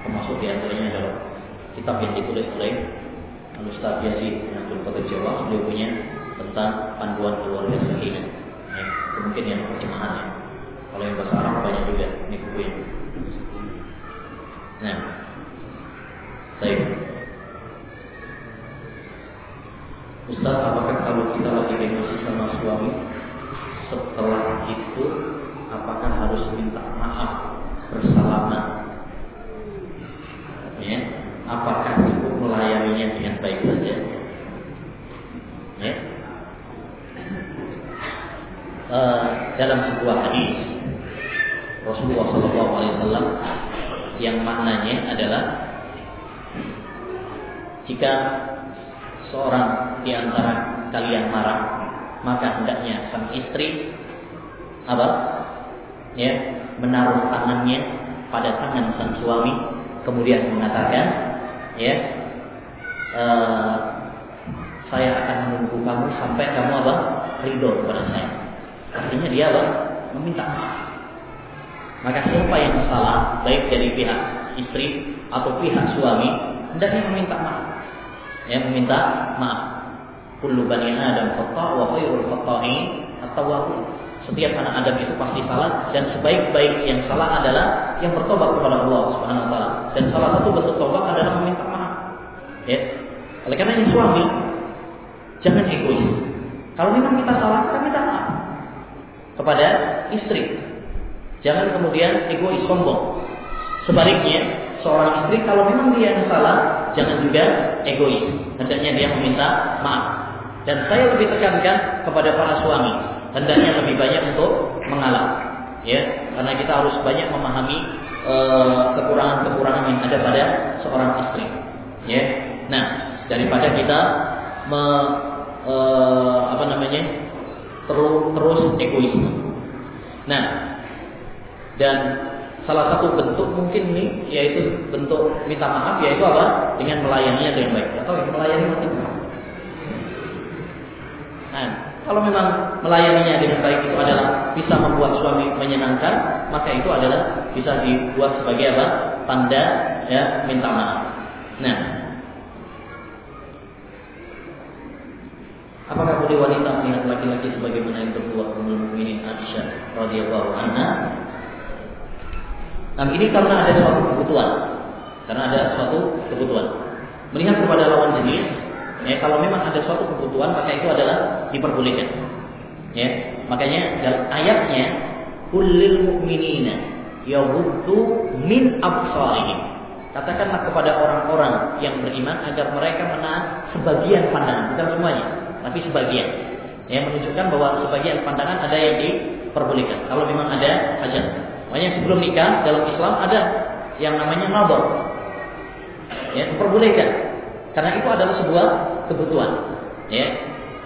termasuk di antaranya adalah kitab yang ditulis oleh Al-Ustaz Yazid Abdul Qadir Jawa beliau punya tentang panduan keluarga sakinah. Ya, mungkin yang terjemahannya. Kalau yang bahasa Arab banyak juga ini bukunya. Nah, baik. Ustaz, apakah kalau kita lagi emosi sama suami, setelah itu apakah harus minta maaf bersalaman? Ya, apakah cukup melayaninya dengan baik saja? Ya. Uh, dalam sebuah hadis Rasulullah SAW yang maknanya adalah jika seorang di antara kalian marah maka hendaknya sang istri apa? Ya menaruh tangannya pada tangan sang suami kemudian mengatakan ya uh, saya akan menunggu kamu sampai kamu apa? Ridho kepada saya. Artinya dia apa? Meminta maaf. Maka siapa yang salah baik dari pihak istri atau pihak suami hendaknya meminta maaf ya meminta maaf kullu bani adam khata wa khairul khata'in at-tawwabun setiap anak Adam itu pasti salah dan sebaik-baik yang salah adalah yang bertobat kepada Allah Subhanahu wa taala. Dan salah satu bentuk tobat adalah meminta maaf. Ya. Oleh karena ini suami jangan egois. Kalau memang kita salah, kita minta maaf kepada istri. Jangan kemudian egois sombong. Sebaliknya, seorang istri kalau memang dia yang salah, jangan juga egois. Hendaknya dia meminta maaf. Dan saya lebih tekankan kepada para suami hendaknya lebih banyak untuk mengalah ya karena kita harus banyak memahami eh, kekurangan-kekurangan yang ada pada seorang istri ya nah daripada kita me, uh, apa namanya terus terus egoisme nah dan salah satu bentuk mungkin nih yaitu bentuk minta maaf yaitu apa dengan melayaninya dengan baik atau melayani mati Nah, kalau memang melayaninya dengan baik itu adalah bisa membuat suami menyenangkan, maka itu adalah bisa dibuat sebagai apa? Tanda ya minta maaf. Nah, apakah boleh wanita melihat laki-laki sebagaimana yang berbuat Ummul Mukminin Aisyah radhiyallahu anha? Nah, ini karena ada suatu kebutuhan. Karena ada suatu kebutuhan. Melihat kepada lawan jenis Ya, kalau memang ada suatu kebutuhan maka itu adalah diperbolehkan. Ya, makanya dalam ayatnya kullil mu'minina yaghuddu min absarihim. Katakanlah kepada orang-orang yang beriman agar mereka menahan sebagian pandangan, bukan semuanya, tapi sebagian. Ya, menunjukkan bahwa sebagian pandangan ada yang diperbolehkan. Kalau memang ada hajat. Makanya sebelum nikah dalam Islam ada yang namanya nador. Ya, diperbolehkan. Karena itu adalah sebuah kebutuhan. Ya.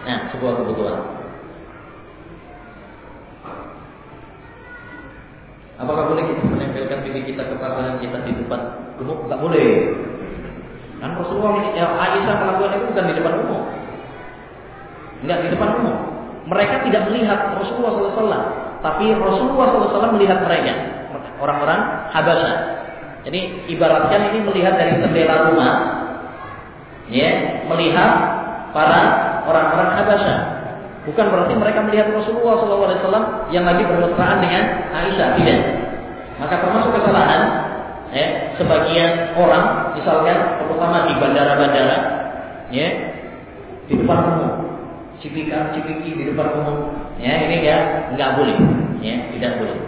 Nah, sebuah kebutuhan. Apakah boleh kita menempelkan pipi kita ke pasangan kita di depan umum? Tidak boleh. Kan Rasulullah ya, Aisyah melakukan itu bukan di depan umum. Enggak di depan umum. Mereka tidak melihat Rasulullah SAW, tapi Rasulullah SAW melihat mereka, orang-orang Habasyah. Jadi ibaratkan ini melihat dari jendela rumah, ya melihat para orang-orang Habasyah. Bukan berarti mereka melihat Rasulullah SAW yang lagi bermesraan dengan Aisyah, tidak. Maka termasuk kesalahan ya, sebagian orang, misalkan terutama di bandara-bandara, ya di depan umum, cipikan cipiki di depan umum, ya ini ya nggak boleh, ya tidak boleh.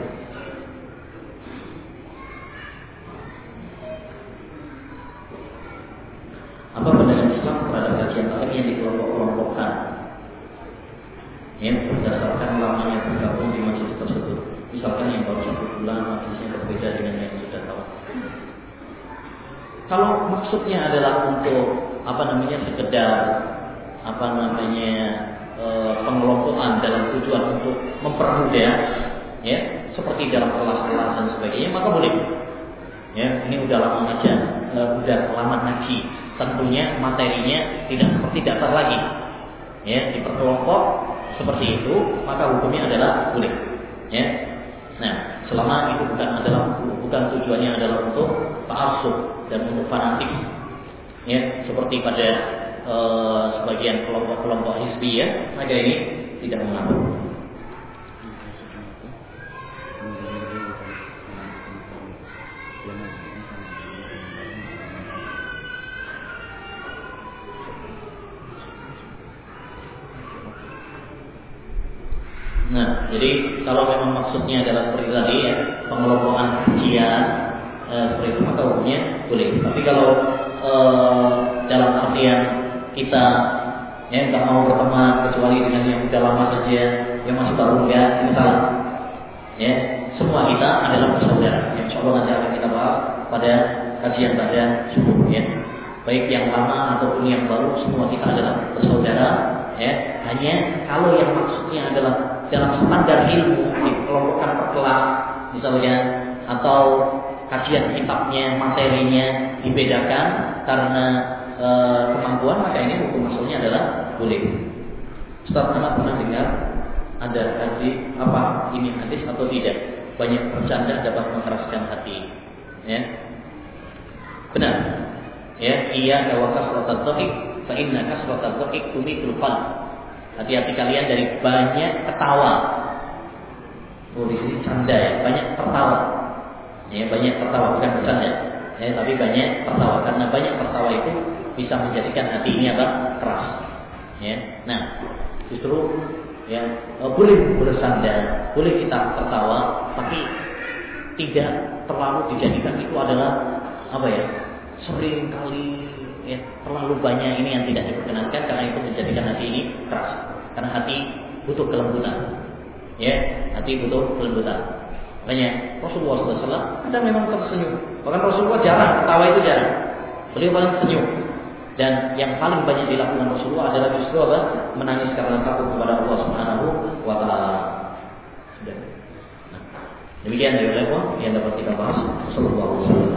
Apa pandangan Islam terhadap kajian taklim yang dikelompok-kelompokkan? Ya, berdasarkan lamanya bergabung di masjid tersebut. Misalkan yang baru satu bulan majelisnya berbeda dengan yang sudah tahu. Kalau maksudnya adalah untuk apa namanya sekedar apa namanya e, pengelompokan dalam tujuan untuk mempermudah ya seperti dalam kelas-kelas dan sebagainya maka boleh ya ini udah lama aja e, udah lama ngaji tentunya materinya tidak seperti dasar lagi. Ya, diperkelompok seperti itu, maka hukumnya adalah boleh. Ya. Nah, selama itu bukan adalah bukan tujuannya adalah untuk ta'assub dan untuk fanatik. Ya, seperti pada e, sebagian kelompok-kelompok hizbi ya, maka ini tidak mengapa. Nah, jadi kalau memang maksudnya adalah seperti tadi ya, pengelompokan kajian e, seperti itu maka hukumnya boleh. Tapi kalau e, dalam artian kita ya nggak mau berteman kecuali dengan yang sudah lama saja, yang masih baru enggak, ini salah. Ya, semua kita adalah bersaudara. Yang insya nanti akan kita bahas pada kajian pada subuh ya. Baik yang lama ataupun yang baru, semua kita adalah bersaudara. Ya, hanya kalau yang maksudnya adalah dalam standar ilmu dikelompokkan per kelas misalnya atau kajian kitabnya materinya dibedakan karena e, kemampuan maka ini hukum asalnya adalah boleh. Ustaz Ahmad pernah dengar ada hadis apa ini hadis atau tidak? Banyak bercanda dapat mengeraskan hati. Ya. Benar. Ya, iya wa kasratat dhahik fa inna kasratat dhahik tumitul qalb. Hati-hati kalian dari banyak ketawa. Oh, di sini canda ya, banyak tertawa. Ya, banyak tertawa bukan bercanda. Ya, tapi banyak tertawa karena banyak tertawa itu bisa menjadikan hati ini apa? keras. Ya. Nah, justru ya oh, boleh bersandar, boleh kita tertawa, tapi tidak terlalu dijadikan itu adalah apa ya? Sering kali ya, terlalu banyak ini yang tidak diperkenankan karena itu menjadikan hati ini keras. Karena hati butuh kelembutan. Ya, hati butuh kelembutan. Makanya Rasulullah SAW ada memang tersenyum. Bahkan Rasulullah jarang ketawa itu jarang. Beliau paling senyum. Dan yang paling banyak dilakukan Rasulullah adalah justru apa? Menangis karena takut kepada Allah Subhanahu wa taala. Nah, demikian dari yang dapat kita bahas. Sallallahu alaihi wasallam.